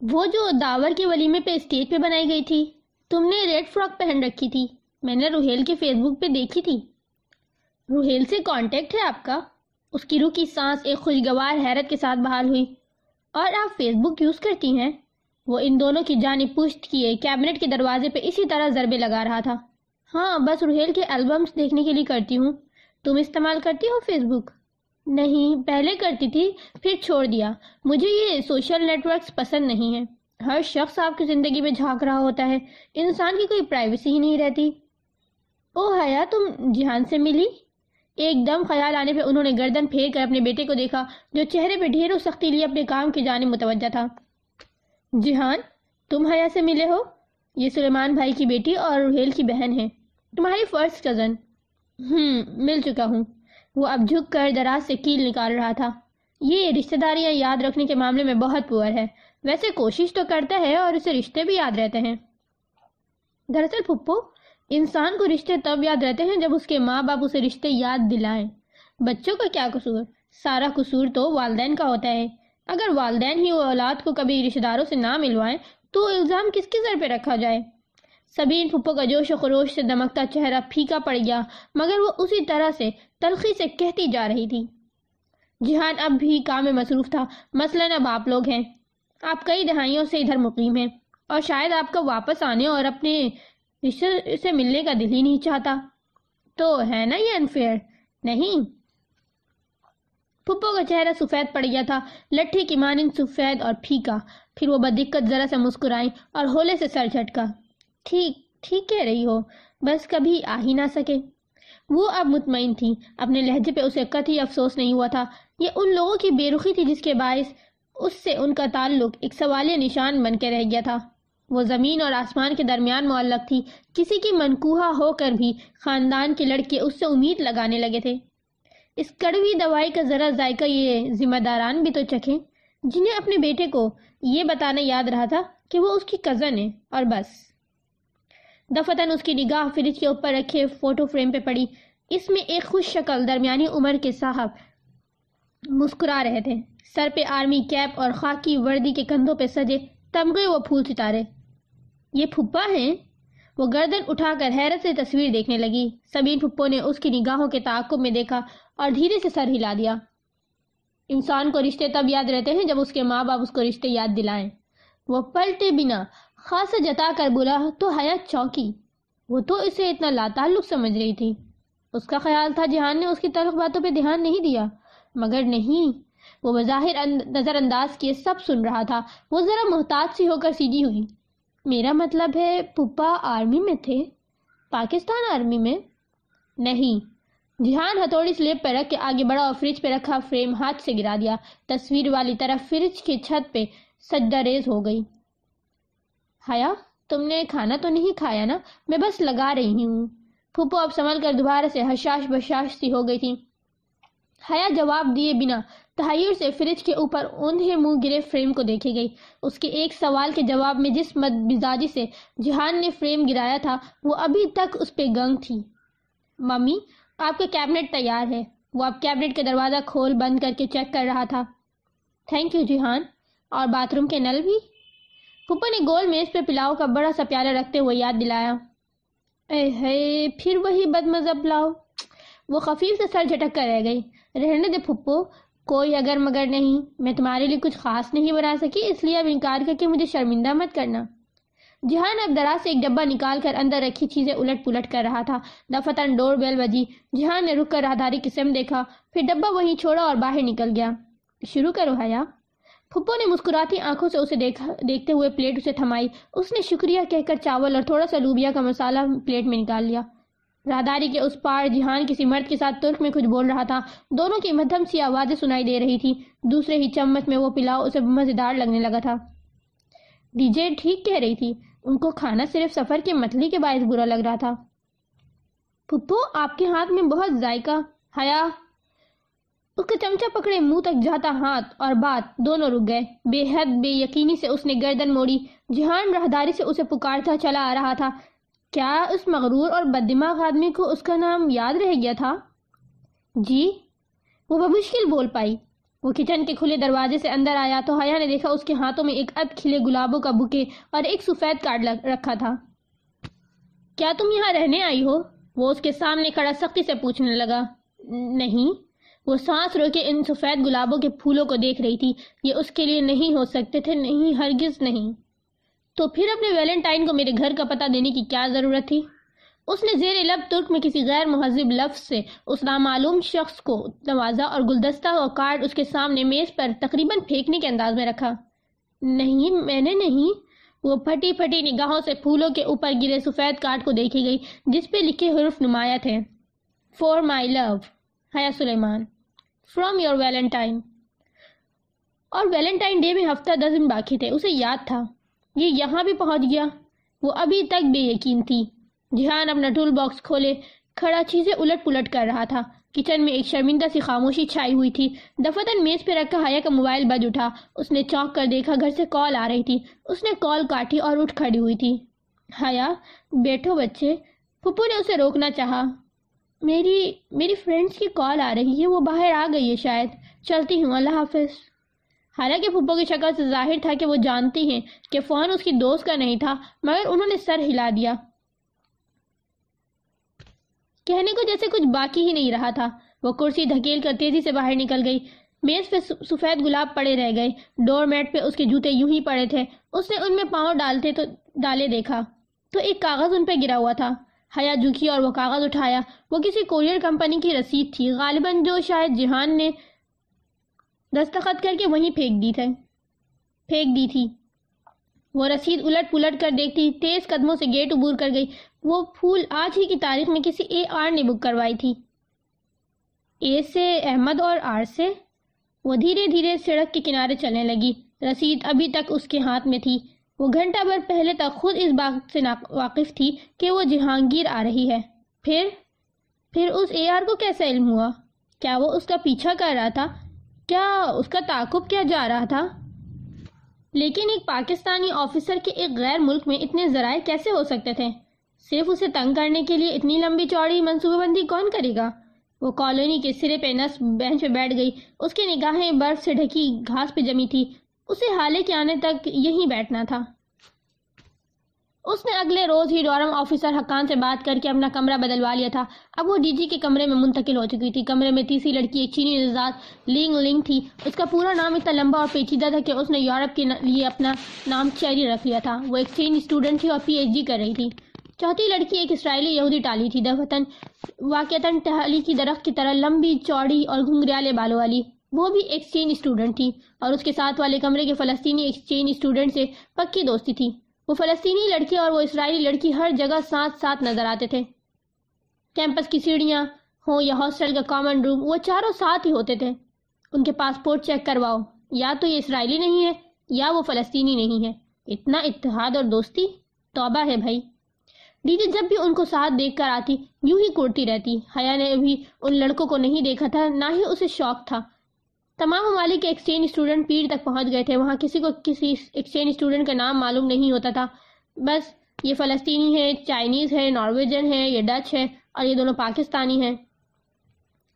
وہ جو داور کے ولیمے پہ اسٹیج پہ بنائی گئی تھی، تم نے ریڈ فراک پہن رکھی تھی۔ میں نے روہیل کے فیس بک پہ دیکھی تھی۔ روہیل سے کانٹیکٹ ہے آپ کا؟ اس کی روح کی سانس ایک خوشگوار حیرت کے ساتھ بحال ہوئی۔ اور آپ فیس بک یوز کرتی ہیں؟ وہ ان دونوں کی جانب پشت کیے کیبنٹ کے دروازے پہ اسی طرح ضربے لگا رہا تھا۔ ہاں بس روہیل کے البمز دیکھنے کے لیے کرتی ہوں۔ تم استعمال کرتی ہو فیس بک نہیں، پہلے کرتی تھی، پھر چھوڑ دیا۔ مجھے یہ سوشل نیٹ ورکس پسند نہیں ہیں۔ ہر شخص آپ کی زندگی میں جھانک رہا ہوتا ہے۔ انسان کی کوئی پرائیویسی ہی نہیں رہتی۔ او حیا، تم جہان سے ملی؟ ایک دم خیال آنے پہ انہوں نے گردن پھیر کر اپنے بیٹے کو دیکھا، جو چہرے پہ ڈھیروں سختی لیے اپنے کام کی جانب متوجہ تھا۔ جہان، تم حیا سے ملے ہو؟ یہ سلیمان بھائی کی بیٹی اور روہیل کی بہن ہے تمہاری فرسٹ کزن۔ ہم، مل چکا ہوں۔ وہ اب جھک کر دراز سے کیل نکال رہا تھا۔ یہ رشتہ داریاں یاد رکھنے کے معاملے میں بہت پور ہے۔ ویسے کوشش تو کرتا ہے اور اسے رشتے بھی یاد رہتے ہیں۔ دراصل پھپھو، انسان کو رشتے تب یاد رہتے ہیں جب اس کے ماں باپ اسے رشتے یاد دلائیں۔ بچوں کا کیا قصور؟ سارا قصور تو والدین کا ہوتا ہے۔ اگر والدین ہی وہ اولاد کو کبھی رشتہ داروں سے نہ ملوائیں تو الزام کس کے سر پہ رکھا جائے؟ سبین پھپھو کا جوش و خروش سے دمکتا چہرہ پھیکا پڑ گیا، مگر وہ اسی طرح سے تلخی سے کہتی جا رہی تھی۔ جہان اب بھی کام میں مصروف تھا، مثلاً اب آپ لوگ ہیں۔ آپ کئی دہائیوں سے ادھر مقیم ہیں، اور شاید آپ کا واپس آنے اور اپنے رشتے سے ملنے کا دل ہی نہیں چاہتا۔ تو ہے نا یہ انفیئر نہیں۔ پھپھو کا چہرہ سفید پڑ گیا تھا، لٹھی کی مانند سفید اور پھیکا۔ پھر وہ بدقت ذرا سے مسکرائیں اور ہولے سے سر جھٹکا۔ ٹھیک ٹھیک کہہ رہی ہو، بس کبھی آ ہی نہ سکے۔ وہ اب مطمئن تھی، اپنے لہجے پہ اسے قطعی افسوس نہیں ہوا تھا۔ یہ ان لوگوں کی بے رخی تھی جس کے باعث اس سے ان کا تعلق ایک سوالیہ نشان بن کے رہ گیا تھا۔ وہ زمین اور آسمان کے درمیان معلق تھی۔ کسی کی منکوہا ہو کر بھی خاندان کے لڑکے اس سے امید لگانے لگے تھے۔ اس کڑوی دوائی کا ذرا ذائقہ یہ ذمہ داران بھی تو چکھیں۔ جنہیں اپنے بیٹے کو یہ بتانا یاد رہا تھا کہ وہ اس کی کزن ہے اور بس۔ دفتن اس کی نگاہ فریج کے اوپر رکھے، فوٹو فریم پہ پڑی۔ اس میں ایک خوش شکل درمیانی عمر کے صاحب مسکرا رہے تھے۔ سر پہ آرمی کیپ اور خاکی وردی کے کندھوں پہ سجے تمغے وہ پھول ستارے۔ یہ پھپا ہیں؟ وہ گردن اٹھا کر حیرت سے تصویر دیکھنے لگی۔ سبین پھپو نے اس کی نگاہوں کے تعاقب میں دیکھا اور دھیرے سے سر ہلا دیا۔ انسان کو رشتے تب یاد رہتے ہیں جب اس کے ماں باپ اس کو رشتے یاد دلائیں۔ وہ پلٹے بنا خاص جتا کر بولا، تو حیات چوکی۔ وہ تو اسے اتنا لاتعلق سمجھ رہی تھی۔ اس کا خیال تھا جہان نے اس کی تلخ باتوں پہ دھیان نہیں دیا۔ مگر نہیں، وہ بظاہر نظر انداز کیے سب سن رہا تھا۔ وہ ذرا محتاط سی ہو کر سیدھی ہوئی۔ میرا مطلب ہے پپا آرمی میں تھے؟ پاکستان آرمی میں؟ نہیں۔ جہان ہتھوڑی سلیپ پہ رکھ کے آگے بڑا اور فریج پہ رکھا، فریم ہاتھ سے گرا دیا۔ تصویر والی طرف فریج کی چھت پہ سجدہ ریز ہو گئی۔ حیا تم نے کھانا تو نہیں کھایا نا؟ میں بس لگا رہی ہوں۔ پھوپو اب سنبھل کر دوبارہ سے حشاش بشاش سی ہو گئی تھی۔ حیا جواب دیے بنا تحیر سے فریج کے اوپر اوندھے منہ گرے فریم کو دیکھے گئی۔ اس کے ایک سوال کے جواب میں جس مد مزاجی سے جہان نے فریم گرایا تھا، وہ ابھی تک اس پہ گنگ تھی۔ ممی، آپ کا کیبنٹ تیار ہے۔ وہ اب کیبنٹ کے دروازہ کھول بند کر کے چیک کر رہا تھا۔ تھینک یو جہان۔ اور باتھ روم کے نل بھی؟ پھپا نے گول میز پہ پلاؤ کا بڑا سا پیالہ رکھتے ہوئے یاد دلایا۔ اے ہے پھر وہی بد مذہب پلاؤ۔ وہ خفیف سے سر جھٹک کر رہ گئی۔ رہنے دے پھپو کوئی اگر مگر نہیں۔ میں تمہارے لیے کچھ خاص نہیں بنا سکی، اس لیے اب انکار کر کے مجھے شرمندہ مت کرنا۔ جہان اب دراز سے ایک ڈبہ نکال کر اندر رکھی چیزیں الٹ پلٹ کر رہا تھا۔ دفتن ڈور بیل بجی۔ جہان نے رک کر راہداری قسم دیکھا۔ پھر ڈبہ وہیں چھوڑا اور باہر نکل گیا۔ شروع کرو، حیا۔ پھپو نے مسکراتی آنکھوں سے اسے دیکھا دیکھتے ہوئے پلیٹ اسے تھمائی۔ اس نے شکریہ کہہ کر چاول اور تھوڑا سا لوبیا کا مسالہ پلیٹ میں نکال لیا۔ راہداری کے اس پار جہان کسی مرد کے ساتھ ترک میں کچھ بول رہا تھا۔ دونوں کی مدھم سی آوازیں سنائی دے رہی تھی دوسرے ہی چمچ میں وہ پلاؤ اسے مزیدار لگنے لگا تھا۔ ڈی جے ٹھیک کہہ رہی تھی۔ ان کو کھانا صرف سفر کے متلی کے باعث برا لگ رہا تھا۔ پھپھو، آپ کے ہاتھ میں بہت ذائقہ۔ حیا اس کا چمچہ پکڑے، منہ تک جاتا ہاتھ اور بات دونوں رک گئے۔ بے حد بے یقینی سے اس نے گردن موڑی۔ جہان راہداری سے اسے پکارتا چلا آ رہا تھا۔ کیا اس مغرور اور بددماغ آدمی کو اس کا نام یاد رہ گیا تھا؟ جی وہ بمشکل بول پائی۔ وہ کچن کے کھلے دروازے سے اندر آیا۔ تو حیا نے دیکھا اس کے ہاتھوں میں ایک اد کھلے گلابوں کا بکے اور ایک سفید کارڈ رکھا تھا۔ کیا تم یہاں رہنے آئی ہو؟ وہ اس کے سامنے کھڑا سختی سے پوچھنے لگا۔ نہیں وہ سانس رو کے ان سفید گلابوں کے پھولوں کو دیکھ رہی تھی۔ یہ اس کے لیے نہیں ہو سکتے تھے، نہیں، ہرگز نہیں۔ تو پھر اپنے ویلنٹائن کو میرے گھر کا پتہ دینے کی کیا ضرورت تھی؟ اس نے زیر لب ترک میں کسی غیر مہذب لفظ سے اس نامعلوم شخص کو نوازا اور گلدستہ اور کارڈ اس کے سامنے میز پر تقریباً پھینکنے کے انداز میں رکھا۔ نہیں، میں نے نہیں۔ وہ پھٹی پھٹی نگاہوں سے پھولوں کے اوپر گرے سفید کارڈ کو دیکھی گئی، جس پہ لکھے حرف نمایاں تھے۔ For my love Haya Suleman. From your Valentine اور ویلنٹائن ڈے میں ہفتہ دس دن باقی تھے، اسے یاد تھا۔ یہ یہاں بھی پہنچ گیا۔ وہ ابھی تک بے یقین تھی۔ جہان اپنا ٹول باکس کھولے، کھڑا چیزیں الٹ پلٹ کر رہا تھا۔ کچن میں ایک شرمندہ سی خاموشی چھائی ہوئی تھی۔ دفتن میز پہ رکھا حیا کا موبائل بج اٹھا۔ اس نے چوک کر دیکھا گھر سے کال آ رہی تھی۔ اس نے کال کاٹی اور اٹھ کھڑی ہوئی تھی۔ حیا، بیٹھو بچے۔ پھپو نے اسے روکنا چاہا۔ میری میری فرینڈس کی کال آ رہی ہے، وہ باہر آ گئی ہے شاید۔ چلتی ہوں، اللہ حافظ۔ حالانکہ پھپو کی شکل سے ظاہر تھا کہ وہ جانتی ہیں کہ فون اس کی دوست کا نہیں تھا، مگر انہوں نے سر ہلا دیا۔ کہنے کو جیسے کچھ باقی ہی نہیں رہا تھا۔ وہ کرسی دھکیل کر تیزی سے باہر نکل گئی۔ میز پہ سفید گلاب پڑے رہ گئے۔ ڈور میٹ پہ اس کے جوتے یوں ہی پڑے تھے۔ اس نے ان میں پاؤں ڈالتے تو، ڈالے دیکھا۔ تو ایک کاغذ ان پہ گرا ہوا تھا۔ حیا جھکی اور وہ کاغذ اٹھایا۔ وہ کسی کوریئر کمپنی کی رسید تھی۔ غالباً جو شاید جہان نے دستخط کر کے وہیں پھینک دی تھے پھینک دی تھی۔ وہ رسید الٹ پلٹ کر دیکھتی، تیز قدموں سے گیٹ عبور کر گئی۔ وہ پھول آج ہی کی تاریخ میں کسی اے آر نے بک کروائی تھی۔ اے سے احمد اور آر سے؟ وہ دھیرے دھیرے سڑک کے کنارے چلنے لگی۔ رسید ابھی تک اس کے ہاتھ میں تھی۔ وہ گھنٹہ بھر پہلے تک خود اس بات سے واقف تھی کہ وہ جہانگیر آ رہی ہے۔ پھر پھر اس اے آر کو کیسا علم ہوا؟ کیا وہ اس کا پیچھا کر رہا تھا؟ کیا اس کا تعاقب کیا جا رہا تھا؟ لیکن ایک پاکستانی آفیسر کے ایک غیر ملک میں اتنے ذرائع کیسے ہو سکتے تھے؟ صرف اسے تنگ کرنے کے لیے اتنی لمبی چوڑی منصوبہ بندی کون کرے گا؟ وہ کالونی کے سرے پہ نس بینچ پہ بیٹھ گئی۔ اس کی نگاہیں برف سے ڈھکی، گھاس پہ جمی تھی۔ اسے حالے کے آنے تک یہی بیٹھنا تھا۔ اس نے اگلے روز ہی ڈورم آفیسر حقان سے بات کر کے اپنا کمرہ بدلوا لیا تھا۔ اب وہ ڈی جی کے کمرے میں منتقل ہو چکی تھی۔ کمرے میں تیسری لڑکی ایک چینی نژاد لینگ لنگ تھی۔ اس کا پورا نام اتنا لمبا اور پیچیدہ تھا کہ اس نے یورپ کے لیے اپنا نام چیری رکھ لیا تھا۔ وہ ایک چینی اسٹوڈنٹ تھی اور پی ایچ ڈی کر رہی تھی۔ چوتھی لڑکی ایک اسرائیلی یہودی ٹالی تھی۔ دفتن واقعتاً ٹہلی کی درخت کی طرح لمبی، چوڑی اور گھنگریالے بالوں والی۔ وہ بھی ایکسچینج اسٹوڈنٹ تھی اور اس کے ساتھ والے کمرے کے فلسطینی ایکسچینج اسٹوڈنٹ سے پکی دوستی تھی۔ وہ فلسطینی لڑکی اور وہ اسرائیلی لڑکی ہر جگہ ساتھ ساتھ نظر آتے تھے۔ کیمپس کی سیڑھیاں ہوں یا ہاسٹل کا کامن روم وہ چاروں ساتھ ہی ہوتے تھے۔ ان کے پاسپورٹ چیک کرواؤ۔ یا تو یہ اسرائیلی نہیں ہے یا وہ فلسطینی نہیں ہے۔ اتنا اتحاد اور دوستی؟ توبہ ہے بھائی۔ دیدی، جب بھی ان کو ساتھ دیکھ کر آتی، یوں ہی کوڑتی رہتی۔ حیا نے ابھی ان لڑکوں کو نہیں دیکھا تھا، نہ ہی اسے شوق تھا۔ تمام ممالک کے ایکسچینج اسٹوڈنٹ پیر تک پہنچ گئے تھے۔ وہاں کسی کو کسی ایکسچینج اسٹوڈنٹ کا نام معلوم نہیں ہوتا تھا۔ بس یہ فلسطینی ہے، چائنیز ہے، نارویجن ہے، یہ ڈچ ہے اور یہ دونوں پاکستانی ہیں۔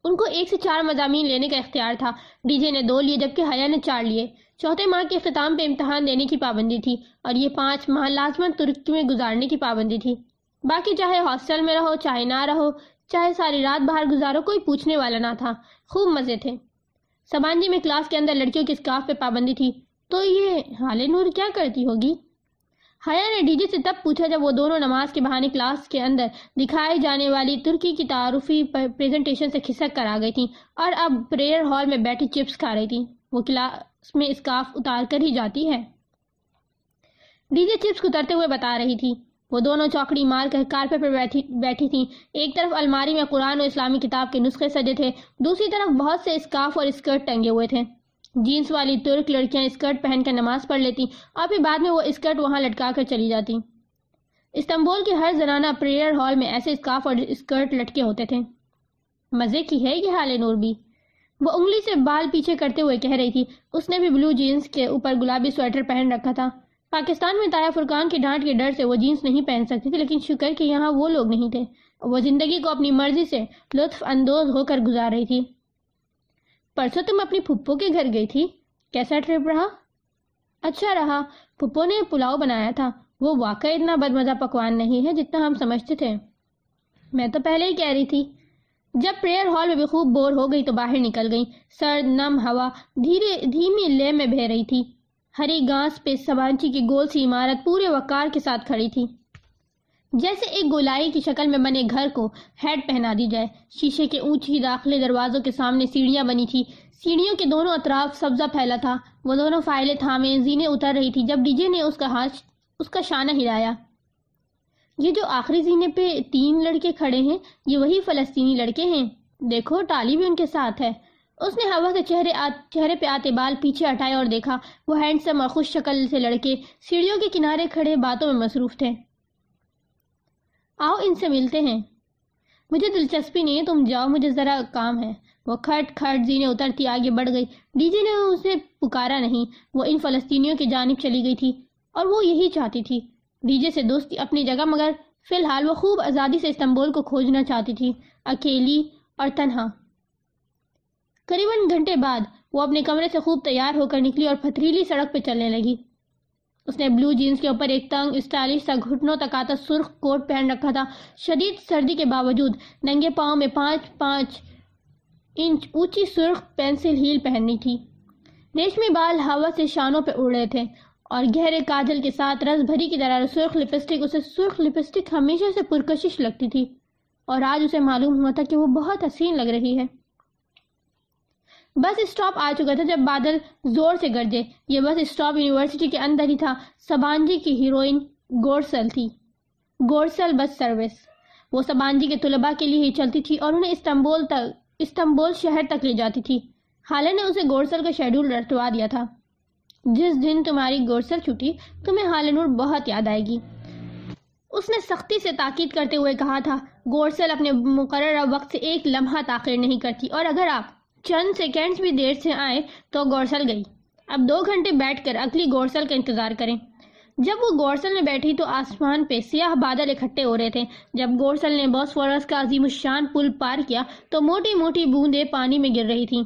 ان کو ایک سے چار مضامین لینے کا اختیار تھا۔ ڈی جے نے دو لیے، جبکہ حیا نے چار لیے۔ چوتھے ماہ کے اختتام پہ امتحان دینے کی پابندی تھی اور یہ پانچ ماہ لازمن ترکی میں گزارنے کی پابندی تھی۔ باقی چاہے ہاسٹل میں رہو، چاہے نہ رہو، چاہے ساری رات باہر گزارو، کوئی پوچھنے والا نہ تھا۔ خوب مزے تھے۔ سبانجی میں کلاس کے اندر لڑکیوں کی اسکاف پہ پابندی تھی، تو یہ حال نور کیا کرتی ہوگی؟ حیا نے ڈی جی سے تب پوچھا جب وہ دونوں نماز کے بہانے کلاس کے اندر دکھائی جانے والی ترکی کی تعارفی پریزنٹیشن سے کھسک کر آ گئی تھی اور اب پریئر ہال میں بیٹھی چپس کھا رہی تھی وہ کلاس میں اسکاف اتار کر ہی جاتی ہے۔ ڈی جے چپس اترتے ہوئے بتا رہی تھی۔ وہ دونوں چوکڑی مار کر کارپیٹ پر بیٹھی بیٹھی تھیں۔ ایک طرف الماری میں قرآن و اسلامی کتاب کے نسخے سجے تھے، دوسری طرف بہت سے اسکارف اور اسکرٹ ٹنگے ہوئے تھے۔ جینس والی ترک لڑکیاں اسکرٹ پہن کر نماز پڑھ لیتی اور پھر بعد میں وہ اسکرٹ وہاں لٹکا کر چلی جاتی۔ استنبول کے ہر زنانہ پریئر ہال میں ایسے اسکارف اور اسکرٹ لٹکے ہوتے تھے۔ مزے کی ہے یہ حال نور بھی۔ وہ انگلی سے بال پیچھے کرتے ہوئے کہہ رہی تھی، اس نے بھی بلو جینس کے اوپر گلابی سویٹر پہن رکھا تھا۔ پاکستان میں تایا فرقان کے ڈانٹ کے ڈر سے وہ جینس نہیں پہن سکتی تھی لیکن شکر کہ یہاں وہ لوگ نہیں تھے۔ وہ زندگی کو اپنی مرضی سے لطف اندوز ہو کر گزار رہی تھی۔ پرسوں تم اپنی پھپھو کے گھر گئی تھی؟ کیسا ٹرپ رہا؟ اچھا رہا۔ پھپھو نے پلاؤ بنایا تھا۔ وہ واقعی اتنا بد مزہ پکوان نہیں ہے جتنا ہم سمجھتے تھے۔ میں تو پہلے ہی کہہ رہی تھی۔ جب پریئر ہال میں بھی خوب بور ہو گئی تو باہر نکل گئی۔ سرد، نم ہوا، دھیرے، دھیمی لے میں بہ رہی تھی۔ ہری گانس پہ سبانچی کی گول سی عمارت پورے وقار کے ساتھ کھڑی تھی۔ جیسے ایک گولائی کی شکل میں بنے گھر کو ہیڈ پہنا دی جائے، شیشے کے اونچی داخلے دروازوں کے سامنے سیڑھیاں بنی تھی۔ سیڑھیوں کے دونوں اطراف سبزہ پھیلا تھا، وہ دونوں فائلیں تھامے زینے اتر رہی تھی جب ڈی جے نے اس کا ہاتھ، اس کا شانہ ہلایا۔ یہ جو آخری زینے پہ تین لڑکے کھڑے ہیں، یہ وہی فلسطینی لڑکے ہیں۔ دیکھو، ٹالی بھی ان کے ساتھ ہے۔ اس نے ہوا سے چہرے چہرے پہ آتے بال پیچھے ہٹائے اور دیکھا، وہ ہینڈسم اور خوش شکل سے لڑکے سیڑھیوں کے کنارے کھڑے باتوں میں مصروف تھے۔ آؤ ان سے ملتے ہیں۔ مجھے دلچسپی نہیں ہے، تم جاؤ، مجھے ذرا کام ہے۔ وہ کھٹ کھٹ زینے اترتی آگے بڑھ گئی۔ ڈی جے نے اسے پکارا نہیں، وہ ان فلسطینیوں کی جانب چلی گئی تھی اور وہ یہی چاہتی تھی۔ ڈی جے سے دوستی اپنی جگہ، مگر فی الحال وہ خوب آزادی سے استنبول کو کھوجنا چاہتی تھی۔ اکیلی اور تنہا۔ قریباً گھنٹے بعد وہ اپنے کمرے سے خوب تیار ہو کر نکلی اور پتھریلی سڑک پہ چلنے لگی۔ اس نے بلو جینز کے اوپر ایک تنگ، اسٹائلش سا گھٹنوں تک آتا سرخ کوٹ پہن رکھا تھا۔ شدید سردی کے باوجود ننگے پاؤں میں پانچ پانچ انچ اونچی سرخ پینسل ہیل پہننی تھی۔ ریشمی بال ہوا سے شانوں پہ اڑ رہے تھے اور گہرے کاجل کے ساتھ رس بھری کی طرح سرخ لپسٹک، اسے سرخ لپسٹک ہمیشہ سے پرکشش لگتی تھی۔ اور آج اسے معلوم ہوا تھا کہ وہ بہت حسین لگ رہی ہے۔ بس اسٹاپ آ چکا تھا جب بادل زور سے گرجے۔ یہ بس اسٹاپ یونیورسٹی کے اندر ہی تھا۔ سبانجی کی ہیروئن گورسل تھی۔ گورسل بس سروس وہ سبانجی کے طلباء کے لیے ہی چلتی تھی اور انہیں استنبول تک استنبول شہر تک لے جاتی تھی۔ حالہ نے اسے گورسل کا شیڈول رٹوا دیا تھا۔ جس دن تمہاری گورسل چھٹی، تمہیں حالنور بہت یاد آئے گی۔ اس نے سختی سے تاکید کرتے ہوئے کہا تھا، گورسل اپنے مقررہ وقت سے ایک لمحہ تاخیر نہیں کرتی۔ اور اگر آپ چند سیکنڈز بھی دیر سے آئے تو گورسل گئی۔ اب دو گھنٹے بیٹھ کر اگلی گورسل کا انتظار کریں۔ جب وہ گورسل میں بیٹھی تو آسمان پہ سیاہ بادل اکٹھے ہو رہے تھے۔ جب گورسل نے بوس فورس کا عظیم الشان پل پار کیا تو موٹی موٹی بوندیں پانی میں گر رہی تھیں۔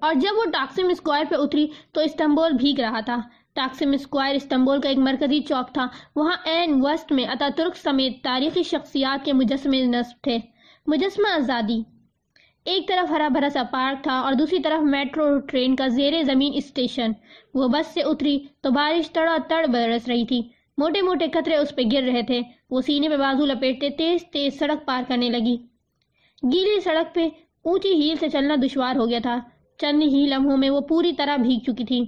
اور جب وہ ٹاکسم اسکوائر پہ اتری تو استنبول بھیگ رہا تھا۔ ٹاکسم اسکوائر استنبول کا ایک مرکزی چوک تھا۔ وہاں این وسٹ میں اتا ترک سمیت تاریخی شخصیات کے مجسمے نصب تھے۔ مجسمہ آزادی۔ ایک طرف ہرا بھرا سا پارک تھا اور دوسری طرف میٹرو ٹرین کا زیر زمین اسٹیشن۔ وہ بس سے اتری تو بارش تڑا تڑ برس رہی تھی۔ موٹے موٹے خطرے اس پہ گر رہے تھے۔ وہ سینے پہ بازو لپیٹتے تیز تیز سڑک پار کرنے لگی۔ گیلی سڑک پہ اونچی ہیل سے چلنا دشوار ہو گیا تھا۔ چند ہی لمحوں میں وہ پوری طرح بھیگ چکی تھی۔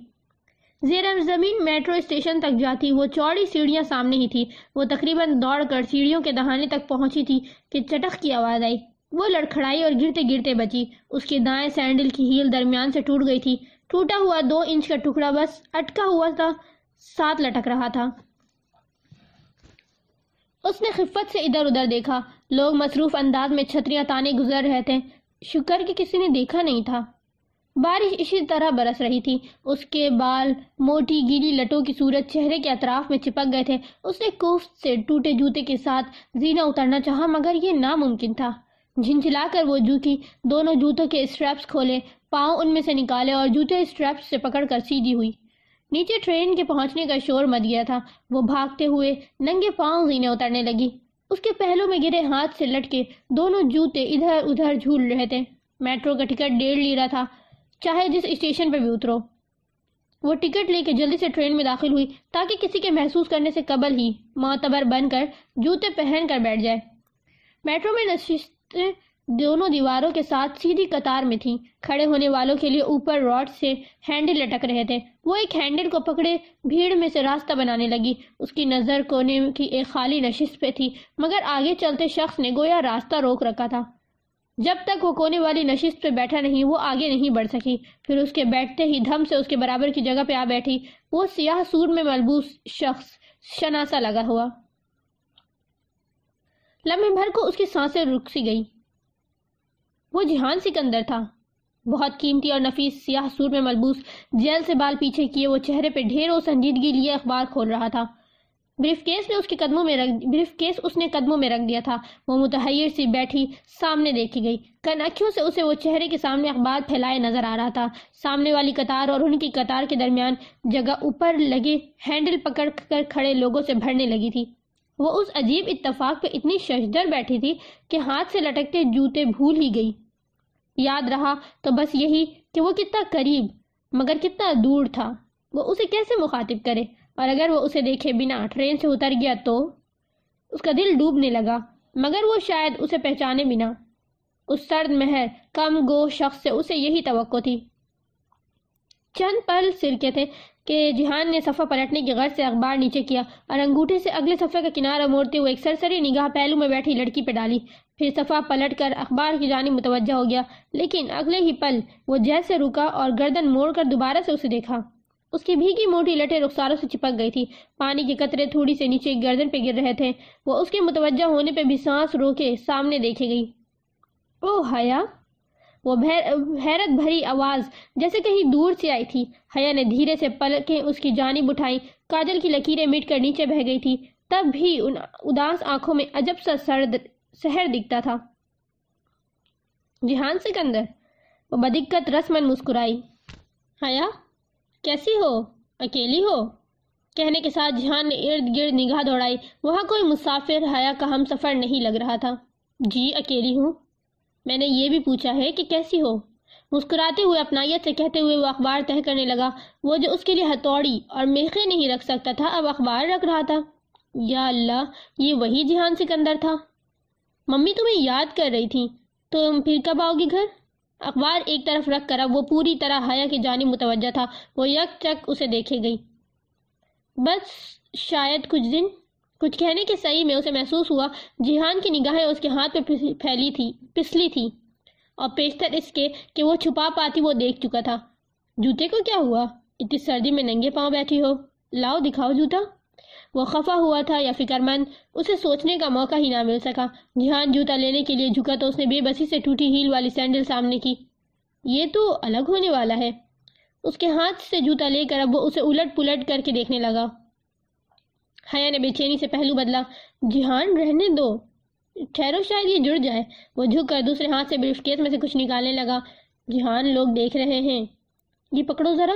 زیر زمین میٹرو اسٹیشن تک جاتی وہ چوڑی سیڑھیاں سامنے ہی تھی۔ وہ تقریباً دوڑ کر سیڑھیوں کے دہانے تک پہنچی تھی کہ چٹک کی آواز آئی۔ وہ لڑکھڑائی اور گرتے گرتے بچی۔ اس کے دائیں سینڈل کی ہیل درمیان سے ٹوٹ گئی تھی۔ ٹوٹا ہوا دو انچ کا ٹکڑا بس اٹکا ہوا تھا، ساتھ لٹک رہا تھا۔ اس نے خفت سے ادھر ادھر دیکھا۔ لوگ مصروف انداز میں چھتریاں تانے گزر رہے تھے۔ شکر کہ کسی نے دیکھا نہیں تھا۔ بارش اسی طرح برس رہی تھی۔ اس کے بال موٹی گیلی لٹوں کی صورت چہرے کے اطراف میں چپک گئے تھے۔ اس نے کوفت سے ٹوٹے جوتے کے ساتھ زینہ اترنا چاہا، مگر یہ ناممکن تھا۔ جھنجھلا کر وہ جوتی دونوں جوتوں کے اسٹریپس کھولے، پاؤں ان میں سے نکالے اور جوتے اسٹریپس سے پکڑ کر سیدھی ہوئی۔ نیچے ٹرین کے پہنچنے کا شور مد گیا تھا۔ وہ بھاگتے ہوئے ننگے پاؤں زینے اترنے لگی۔ اس کے پہلوں میں گرے ہاتھ سے لٹکے دونوں جوتے ادھر ادھر جھول رہے تھے۔ میٹرو کا ٹکٹ ڈیڑھ لیرا تھا۔ چاہے جس اسٹیشن پہ بھی اترو۔ وہ ٹکٹ لے کے جلدی سے ٹرین میں داخل ہوئی تاکہ کسی کے محسوس کرنے سے قبل ہی معتبر بن کر جوتے پہن کر بیٹھ جائے۔ میٹرو میں نشست دونوں دیواروں کے ساتھ سیدھی قطار میں تھیں۔ کھڑے ہونے والوں کے لیے اوپر راڈ سے ہینڈل لٹک رہے تھے۔ وہ ایک ہینڈل کو پکڑے، بھیڑ میں سے راستہ بنانے لگی۔ اس کی نظر کونے کی ایک خالی نشست پہ تھی، مگر آگے چلتے شخص نے گویا راستہ روک رکھا تھا۔ جب تک وہ کونے والی نشست پہ بیٹھا نہیں، وہ آگے نہیں بڑھ سکی۔ پھر اس کے بیٹھتے ہی دھم سے اس کے برابر کی جگہ پہ آ بیٹھی۔ وہ سیاہ سور میں ملبوس شخص شناسا لگا ہوا۔ لمحے بھر کو اس کی سانسیں رک سی گئی وہ جہان سکندر تھا۔ بہت قیمتی اور نفیس سیاہ سور میں ملبوس، جیل سے بال پیچھے کیے وہ چہرے پہ ڈھیروں سنجیدگی لیے اخبار کھول رہا تھا۔ بریف کیس نے اس کے قدموں میں رکھ، بریف کیس اس نے قدموں میں رکھ دیا تھا۔ وہ متحیر سی بیٹھی سامنے دیکھی گئی۔ کن اکھیوں سے اسے وہ چہرے کے سامنے اخبار پھیلائے نظر آ رہا تھا۔ سامنے والی قطار اور ان کی قطار کے درمیان جگہ اوپر لگے ہینڈل پکڑ کر کھڑے لوگوں سے بھرنے لگی تھی۔ وہ اس عجیب اتفاق پہ اتنی شجدر بیٹھی تھی کہ ہاتھ سے لٹکتے جوتے بھول ہی گئی۔ یاد رہا تو بس یہی کہ وہ کتنا قریب، مگر کتنا دور تھا۔ وہ اسے کیسے مخاطب کرے؟ اور اگر وہ اسے دیکھے بنا ٹرین سے اتر گیا تو؟ اس کا دل ڈوبنے لگا، مگر وہ شاید اسے پہچانے بنا۔ اس سرد مہر، کم گو شخص سے اسے یہی توقع تھی۔ چند پل سرکے تھے کہ جہان نے صفحہ پلٹنے کی غرض سے اخبار نیچے کیا اور انگوٹھے سے اگلے صفحے کا کنارہ موڑتے ہوئے ایک سرسری نگاہ پہلو میں بیٹھی لڑکی پہ ڈالی۔ پھر صفحہ پلٹ کر اخبار کی جانب متوجہ ہو گیا، لیکن اگلے ہی پل وہ جیسے رکا اور گردن موڑ کر دوبارہ سے اسے دیکھا۔ اس کی بھیگی موٹی لٹے رخساروں سے چپک گئی تھی پانی کے قطرے تھوڑی سے نیچے گردن پہ گر رہے تھے۔ وہ اس کے متوجہ ہونے پہ بھی سانس روکے سامنے دیکھے گئی۔ او حیا! وہ حیرت بھری آواز جیسے کہیں دور سے آئی تھی۔ حیا نے دھیرے سے پلکیں اس کی جانب اٹھائی کاجل کی لکیریں مٹ کر نیچے بہ گئی تھی۔ تب بھی ان اداس آنکھوں میں عجب سا سرد سہر دکھتا تھا۔ جہان سکندر، وہ بدقت رسمن مسکرائی۔ حیا، کیسی ہو؟ اکیلی ہو؟ کہنے کے ساتھ جہان نے ارد گرد نگاہ دوڑائی۔ وہاں کوئی مسافر حیا کا ہم سفر نہیں لگ رہا تھا۔ جی اکیلی ہوں۔ میں نے یہ بھی پوچھا ہے کہ کیسی ہو؟ مسکراتے ہوئے اپنائیت سے کہتے ہوئے وہ اخبار تہ کرنے لگا۔ وہ جو اس کے لیے ہتھوڑی اور میخے نہیں رکھ سکتا تھا، اب اخبار رکھ رہا تھا۔ یا اللہ، یہ وہی جہان سکندر تھا۔ ممی تمہیں یاد کر رہی تھی تم پھر کب آؤ گی گھر؟ اخبار ایک طرف رکھ کر اب وہ پوری طرح حیا کی جانب متوجہ تھا۔ وہ یک چک اسے دیکھے گئی۔ بس شاید کچھ دن کچھ کہنے کے صحیح میں اسے محسوس ہوا جہان کی نگاہیں اس کے ہاتھ پہ پھیلی تھی پسلی تھی۔ اور پیشتر اس کے کہ وہ چھپا پاتی وہ دیکھ چکا تھا۔ جوتے کو کیا ہوا؟ اتنی سردی میں ننگے پاؤں بیٹھی ہو۔ لاؤ، دکھاؤ جوتا۔ وہ خفا ہوا تھا یا فکر مند؟ اسے سوچنے کا موقع ہی نہ مل سکا۔ جہان جوتا لینے کے لیے جھکا تو اس نے بے بسی سے ٹوٹی ہیل والی سینڈل سامنے کی۔ یہ تو الگ ہونے والا ہے۔ اس کے ہاتھ سے جوتا لے کر اب وہ اسے الٹ پلٹ کر کے دیکھنے لگا۔ حیا نے بے چینی سے پہلو بدلا۔ جہان، رہنے دو۔ ٹھہرو شاید یہ جڑ جائے وہ جھک کر دوسرے ہاتھ سے بریف کیس میں سے کچھ نکالنے لگا۔ جہان، لوگ دیکھ رہے ہیں۔ یہ پکڑو ذرا۔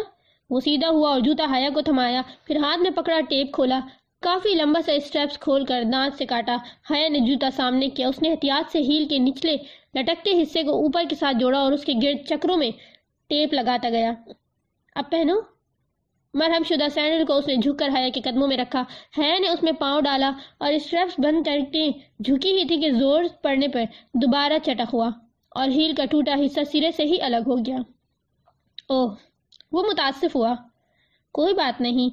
وہ سیدھا ہوا اور جوتا حیا کو تھمایا۔ پھر ہاتھ میں پکڑا ٹیپ کھولا۔ کافی لمبا سا اسٹیپس کھول کر دانت سے کاٹا۔ حیا نے جوتا سامنے کیا۔ اس نے احتیاط سے ہیل کے نچلے، لٹکتے حصے کو اوپر کے ساتھ جوڑا اور اس کے گرد چکروں میں ٹیپ لگاتا گیا۔ اب پہنو۔ مرہم شدہ سینڈل کو اس نے جھک کر حیا کے قدموں میں رکھا۔ حیا نے اس میں پاؤں ڈالا اور اسٹریپس بند کر کے جھکی ہی تھی کہ زور پڑنے پر دوبارہ چٹک ہوا اور ہیل کا ٹوٹا حصہ سرے سے ہی الگ ہو گیا۔ اوہ، وہ متاسف ہوا۔ کوئی بات نہیں،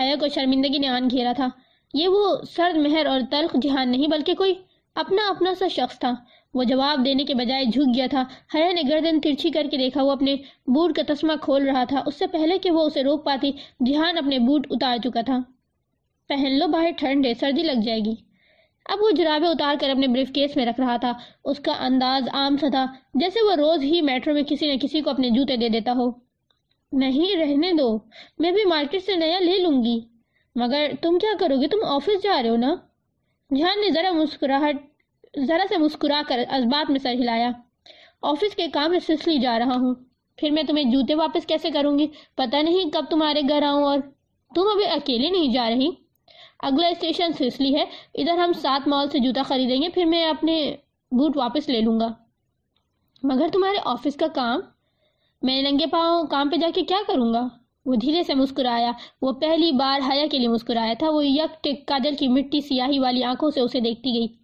حیا کو شرمندگی نے آن گھیرا تھا۔ یہ وہ سرد مہر اور تلخ جہان نہیں بلکہ کوئی اپنا اپنا سا شخص تھا۔ وہ جواب دینے کے بجائے جھک گیا تھا۔ حیا نے گردن ترچھی کر کے دیکھا، وہ اپنے بوٹ کا تسمہ کھول رہا تھا۔ اس سے پہلے کہ وہ اسے روک پاتی، جہان اپنے بوٹ اتار چکا تھا۔ پہن لو، باہر ٹھنڈ ہے، سردی لگ جائے گی۔ اب وہ جرابے اتار کر اپنے بریف کیس میں رکھ رہا تھا۔ اس کا انداز عام سا تھا، جیسے وہ روز ہی میٹرو میں کسی نہ کسی کو اپنے جوتے دے دیتا ہو۔ نہیں، رہنے دو، میں بھی مارکیٹ سے نیا لے لوں گی۔ مگر تم کیا کرو گے؟ تم آفس جا رہے ہو نا؟ جہان نے ذرا مسکراہٹ ذرا سے مسکرا کر اسباب میں سر ہلایا۔ آفس کے کام میں سسلی جا رہا ہوں۔ پھر میں تمہیں جوتے واپس کیسے کروں گی؟ پتہ نہیں کب تمہارے گھر آؤں اور تم ابھی اکیلے نہیں جا رہی۔ اگلا اسٹیشن سسلی ہے۔ ادھر ہم سات مال سے جوتا خریدیں گے، پھر میں اپنے بوٹ واپس لے لوں گا۔ مگر تمہارے آفس کا کام؟ میں ننگے پاؤں کام پہ جا کے کیا کروں گا؟ وہ دھیرے سے مسکرایا۔ وہ پہلی بار حیا کے لیے مسکرایا تھا۔ وہ یک ٹک کاجل کی مٹی سیاہی والی آنکھوں سے اسے دیکھتی گئی۔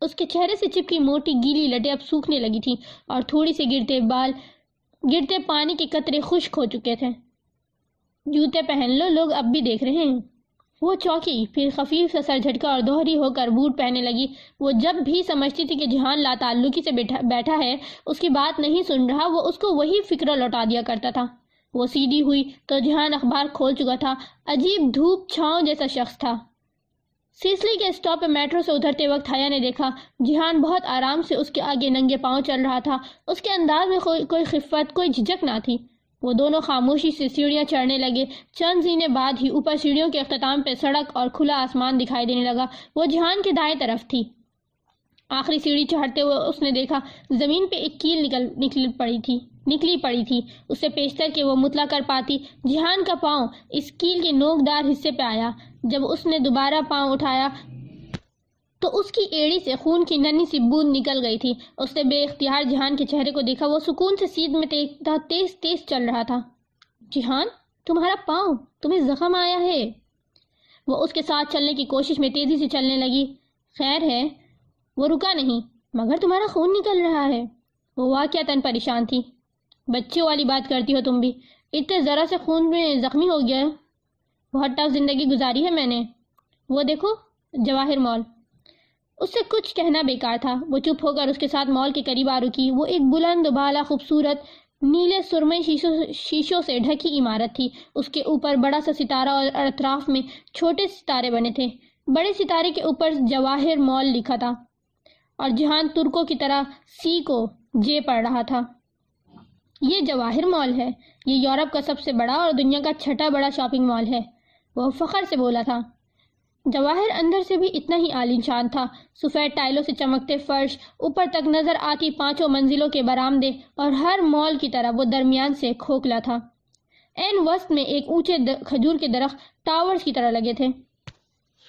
اس کے چہرے سے چپکی موٹی گیلی لٹے اب سوکھنے لگی تھی اور تھوڑی سے گرتے بال، گرتے پانی کے قطرے خشک ہو چکے تھے۔ جوتے پہن لو، لوگ اب بھی دیکھ رہے ہیں۔ وہ چوکی، پھر خفیف سا سر جھٹکا اور دوہری ہو کر بوٹ پہنے لگی۔ وہ جب بھی سمجھتی تھی کہ جہان لا تعلقی سے بیٹھا ہے، اس کی بات نہیں سن رہا، وہ اس کو وہی فکر لوٹا دیا کرتا تھا۔ وہ سیدھی ہوئی تو جہان اخبار کھول چکا تھا، عجیب دھوپ چھاؤں جیسا شخص تھا۔ سیسلی کے اسٹاپ پہ میٹرو سے اترتے وقت حیا نے دیکھا، جہان بہت آرام سے اس کے آگے ننگے پاؤں چل رہا تھا۔ اس کے انداز میں کوئی کوئی خفت، کوئی جھجک نہ تھی۔ وہ دونوں خاموشی سے سیڑھیاں چڑھنے لگے۔ چند زینے بعد ہی اوپر سیڑھیوں کے اختتام پہ سڑک اور کھلا آسمان دکھائی دینے لگا۔ وہ جہان کے دائیں طرف تھی۔ آخری سیڑھی چڑھتے ہوئے اس نے دیکھا، زمین پہ ایک کیل نکل نکل پڑی تھی۔ نکلی پڑی تھی۔ اسے پیشتر کہ وہ مطلع کر پاتی۔ جہان کا پاؤں اس کیل کے نوک دار حصے پہ آیا۔ جب اس نے دوبارہ پاؤں اٹھایا تو اس کی ایڑی سے خون کی ننی سی بوند نکل گئی تھی۔ اس نے بے اختیار جہان کے چہرے کو دیکھا۔ وہ سکون سے سیدھ میں تیز تیز چل رہا تھا۔ جہان، تمہارا پاؤں تمہیں زخم آیا ہے۔ وہ اس کے ساتھ چلنے کی کوشش میں تیزی سے چلنے لگی۔ خیر ہے، وہ رکا نہیں، مگر تمہارا خون نکل رہا ہے۔ وہ واقعہ تن پریشان تھی۔ بچوں والی بات کرتی ہو تم بھی۔ اتنے ذرا سے خون میں زخمی ہو گیا بہت ٹف زندگی گزاری ہے میں نے۔ وہ دیکھو، جواہر مال۔ اس سے کچھ کہنا بیکار تھا۔ وہ چپ ہو کر اس کے ساتھ مال کے قریب آ رکی۔ وہ ایک بلند، بالا، خوبصورت، نیلے سرمئی شیشوں شیشوں سے ڈھکی عمارت تھی۔ اس کے اوپر بڑا سا ستارہ اور اطراف میں چھوٹے ستارے بنے تھے۔ بڑے ستارے کے اوپر جواہر مال لکھا تھا۔ اور جہان ترکوں کی طرح سی کو جے پڑ رہا تھا۔ یہ جواہر مال ہے۔ یہ یورپ کا سب سے بڑا اور دنیا کا چھٹا بڑا شاپنگ مال ہے۔ وہ فخر سے بولا تھا۔ جواہر اندر سے بھی اتنا ہی عالین شان تھا۔ سفید ٹائلوں سے چمکتے فرش، اوپر تک نظر آتی پانچوں منزلوں کے برامدے اور ہر مال کی طرح وہ درمیان سے کھوکھلا تھا۔ این وسط میں ایک اونچے کھجور کے درخت ٹاورز کی طرح لگے تھے۔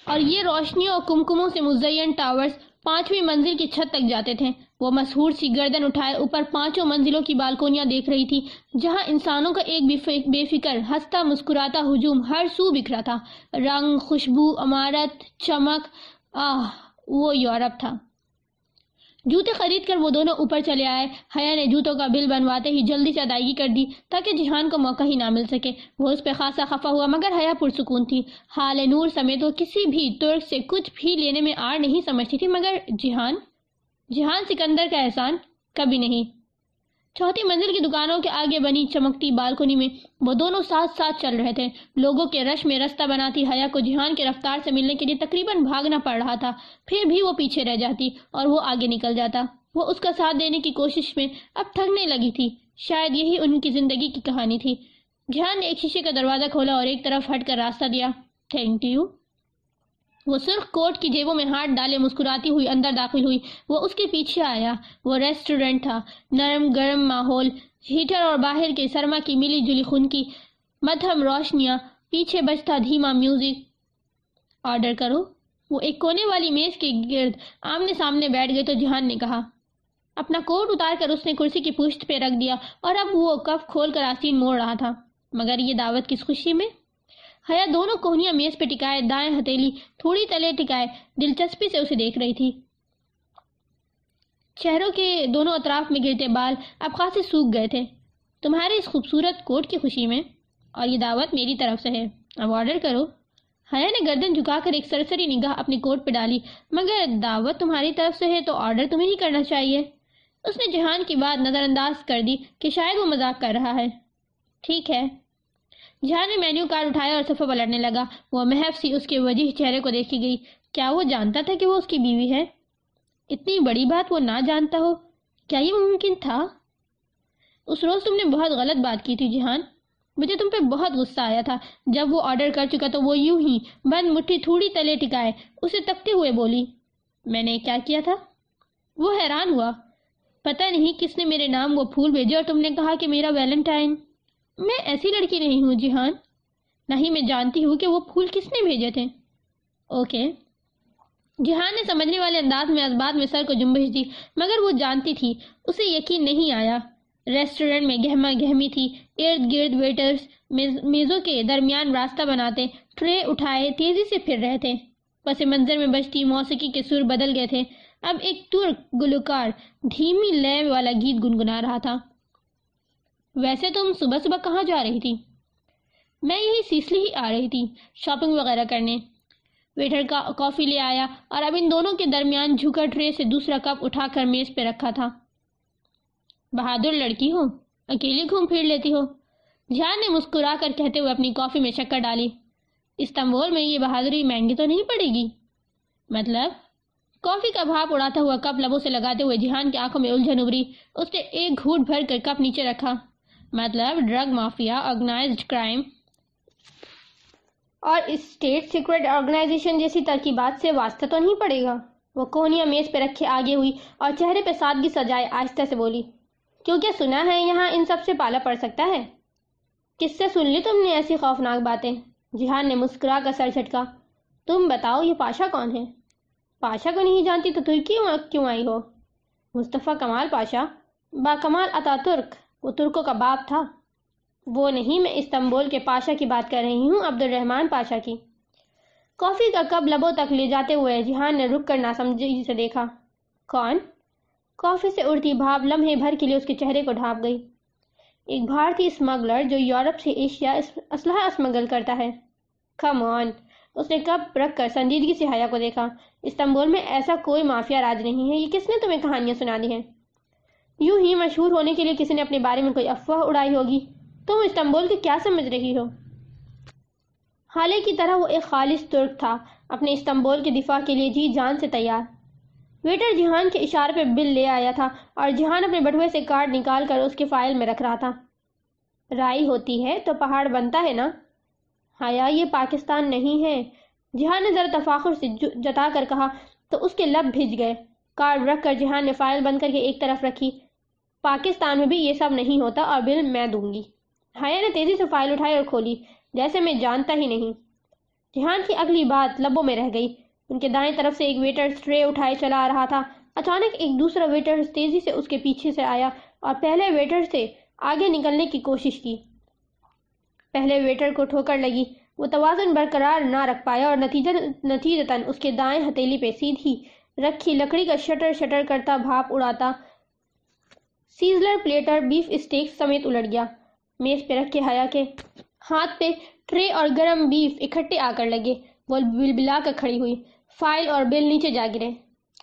اور یہ روشنیوں اور کمکموں سے مزین ٹاورز پانچویں منزل کی چھت تک جاتے تھے۔ وہ مسحور سی گردن اٹھائے اوپر پانچوں منزلوں کی بالکونیاں دیکھ رہی تھی، جہاں انسانوں کا ایک بے فکر ہستا مسکراتا ہجوم ہر سو بکھرا تھا۔ رنگ، خوشبو، عمارت، چمک، آہ، وہ یورپ تھا۔ جوتے خرید کر وہ دونوں اوپر چلے آئے۔ حیا نے جوتوں کا بل بنواتے ہی جلدی سے ادائیگی کر دی تاکہ جہان کو موقع ہی نہ مل سکے۔ وہ اس پہ خاصا خفا ہوا، مگر حیا پرسکون تھی۔ حال نور سمیت وہ کسی بھی ترک سے کچھ بھی لینے میں آر نہیں سمجھتی تھی، مگر جہان جہان سکندر کا احسان کبھی نہیں۔ چوتھی منزل کی دکانوں کے آگے بنی چمکتی بالکنی میں وہ دونوں ساتھ ساتھ چل رہے تھے۔ لوگوں کے رش میں رستہ بناتی حیا کو جہان کے رفتار سے ملنے کے لیے تقریباً بھاگنا پڑ رہا تھا۔ پھر بھی وہ پیچھے رہ جاتی اور وہ آگے نکل جاتا۔ وہ اس کا ساتھ دینے کی کوشش میں اب تھکنے لگی تھی۔ شاید یہی ان کی زندگی کی کہانی تھی۔ جہان نے ایک شیشے کا دروازہ کھولا اور ایک طرف ہٹ کر راستہ دیا۔ تھینک یو وہ سرخ کوٹ کی جیبوں میں ہاتھ ڈالے مسکراتی ہوئی، اندر داخل ہوئی۔ وہ اس کے پیچھے آیا۔ وہ ریسٹورنٹ تھا۔ نرم، گرم ماحول۔ ہیٹر اور باہر کے سرما کی ملی جلی خون کی مدھم روشنیاں۔ پیچھے بجتا دھیما میوزک۔ آرڈر کرو۔ وہ ایک کونے والی میز کے گرد آمنے سامنے بیٹھ گئے تو جہان نے کہا، اپنا کوٹ اتار کر اس نے کرسی کی پشت پہ رکھ دیا اور اب وہ کف کھول کر آسین موڑ رہا تھا۔ مگر یہ دعوت کس خوشی میں؟ حیا دونوں کوہنیاں میز پہ ٹکائے، دائیں ہتیلی تھوڑی تلے ٹکائے، دلچسپی سے اسے دیکھ رہی تھی۔ چہروں کے دونوں اطراف میں گرتے بال اب خاصے سوکھ گئے تھے۔ تمہارے اس خوبصورت کوٹ کی خوشی میں، اور یہ دعوت میری طرف سے ہے۔ اب آرڈر کرو۔ حیا نے گردن جھکا کر ایک سرسری نگاہ اپنی کوٹ پہ ڈالی۔ مگر دعوت تمہاری طرف سے ہے تو آرڈر تمہیں ہی کرنا چاہیے۔ اس نے جہان کی بات نظر انداز کر دی کہ شاید وہ مذاق کر رہا ہے۔ ٹھیک ہے۔ جہاں نے مینیو کارڈ اٹھایا اور صفحہ پلٹنے لگا، وہ محف سی اس کے وجہ چہرے کو دیکھی گئی۔ کیا وہ جانتا تھا کہ وہ اس کی بیوی ہے؟ اتنی بڑی بات وہ نہ جانتا ہو۔ کیا یہ ممکن تھا؟ اس روز تم نے بہت غلط بات کی تھی جہان۔ مجھے تم پہ بہت غصہ آیا تھا۔ جب وہ آرڈر کر چکا تو وہ یوں ہی بند مٹھی تھوڑی تلے ٹکائے، اسے تکتے ہوئے بولی، میں نے کیا کیا تھا؟ وہ حیران ہوا۔ پتہ نہیں کس نے میرے نام وہ پھول بھیجے اور تم نے کہا کہ میرا ویلنٹائن۔ میں ایسی لڑکی نہیں ہوں جہان نہ ہی میں جانتی ہوں کہ وہ پھول کس نے بھیجے تھے۔ اوکے۔ جہان نے سمجھنے والے انداز میں اسباب میں سر کو جنبش دی، مگر وہ جانتی تھی۔ اسے یقین نہیں آیا۔ ریسٹورنٹ میں گہما گہمی تھی۔ ارد گرد ویٹرز میزوں کے درمیان راستہ بناتے، ٹرے اٹھائے تیزی سے پھر رہے تھے۔ پس منظر میں بجتی موسیقی کے سر بدل گئے تھے۔ اب ایک ترک گلوکار دھیمی لے والا گیت گنگنا رہا تھا۔ ویسے تم صبح صبح کہاں جا رہی تھی؟ میں یہی سیسلی ہی آ رہی تھی شاپنگ وغیرہ کرنے۔ ویٹر کا کافی لے آیا اور اب ان دونوں کے درمیان جھکا ٹرے سے دوسرا کپ اٹھا کر میز پہ رکھا تھا۔ بہادر لڑکی ہو اکیلی گھوم پھر لیتی ہو۔ جان نے مسکرا کر کہتے ہوئے اپنی کافی میں شکر ڈالی۔ استنبول میں یہ بہادری مہنگی تو نہیں پڑے گی؟ مطلب کافی کا بھاپ اڑاتا ہوا کپ لبوں سے لگاتے ہوئے جہان کی آنکھوں میں الجھن ابری، اس نے ایک گھوٹ بھر کر کپ نیچے رکھا۔ مطلب ڈرگ مافیا آرگنائزڈ کرائم اور اسٹیٹ سیکرٹ آرگنائزیشن جیسی ترکیبات سے واسطہ تو نہیں پڑے گا؟ وہ کونیا میز پہ رکھے آگے ہوئی اور چہرے پہ سادگی سجائے آہستہ سے بولی کیونکہ سنا ہے یہاں ان سب سے پالا پڑ سکتا ہے؟ کس سے سن لی تم نے ایسی خوفناک باتیں؟ جہان نے مسکرا کر سر جھٹکا، تم بتاؤ یہ پاشا کون ہے؟ پاشا کو نہیں جانتی تو ترکی کیوں آئی ہو؟ مصطفیٰ کمال پاشا، با کمال اتا ترک۔ وہ ترکوں کا باپ تھا۔ وہ نہیں، میں استنبول کے پاشا کی بات کر رہی ہوں عبد الرحمن پاشا کی۔ کافی کا کب لبوں تک لے جاتے ہوئے جہان نے رک کر ناسمجھی سے دیکھا۔ کون؟ کافی سے اڑتی بھاپ لمحے بھر کے لیے اس کے چہرے کو ڈھانپ گئی۔ ایک بھارتی اسمگلر جو یورپ سے ایشیا اسلحہ اسمگل کرتا ہے۔ کم آن اس نے کب رکھ کر سنجیدگی سے حیا کو دیکھا۔ استنبول میں ایسا کوئی مافیا راج نہیں ہے۔ یہ کس نے تمہیں کہانیاں سنا دی ہیں؟ یوں ہی مشہور ہونے کے لیے کسی نے اپنے بارے میں کوئی افواہ اڑائی ہوگی؟ تم استنبول کے کیا سمجھ رہی ہو؟ حالے کی طرح وہ ایک خالص ترک تھا، اپنے استنبول کے دفاع کے لیے جی جان سے تیار۔ ویٹر جہان کے اشارے پہ بل لے آیا تھا اور جہان اپنے بٹوے سے کارڈ نکال کر اس کے فائل میں رکھ رہا تھا۔ رائی ہوتی ہے تو پہاڑ بنتا ہے نا؟ حیا، یہ پاکستان نہیں ہے۔ جہان نے ذرا تفاخر سے جتا کر کہا، تو اس کے لب بھیج گئے۔ کارڈ رکھ کر جہان نے فائل بند کر کے ایک طرف رکھی۔ پاکستان میں بھی یہ سب نہیں ہوتا اور بل میں دوں گی۔ حیا نے تیزی سے فائل اٹھائی اور کھولی، جیسے میں جانتا ہی نہیں۔ جہان کی اگلی بات لبوں میں رہ گئی۔ ان کے دائیں طرف سے ایک ویٹر سٹرے اٹھائے چلا رہا تھا۔ اچانک ایک دوسرا ویٹر تیزی سے اس کے پیچھے سے آیا اور پہلے ویٹر سے آگے نکلنے کی کوشش کی۔ پہلے ویٹر کو ٹھوکر لگی۔ وہ توازن برقرار نہ رکھ پایا اور نتیجتاً اس کے دائیں ہتیلی پہ سیدھی رکھی لکڑی کا شٹر شٹر کرتا بھاپ اڑاتا۔ سیزلر، پلیٹر، بیف اسٹیک سمیت الٹ گیا۔ میز پہ رکھ کے حیا کے ہاتھ پہ ٹرے اور گرم بیف اکٹھے آ کر لگے۔ وہ بل بلا کر کھڑی ہوئی۔ فائل اور بل نیچے جا گرے۔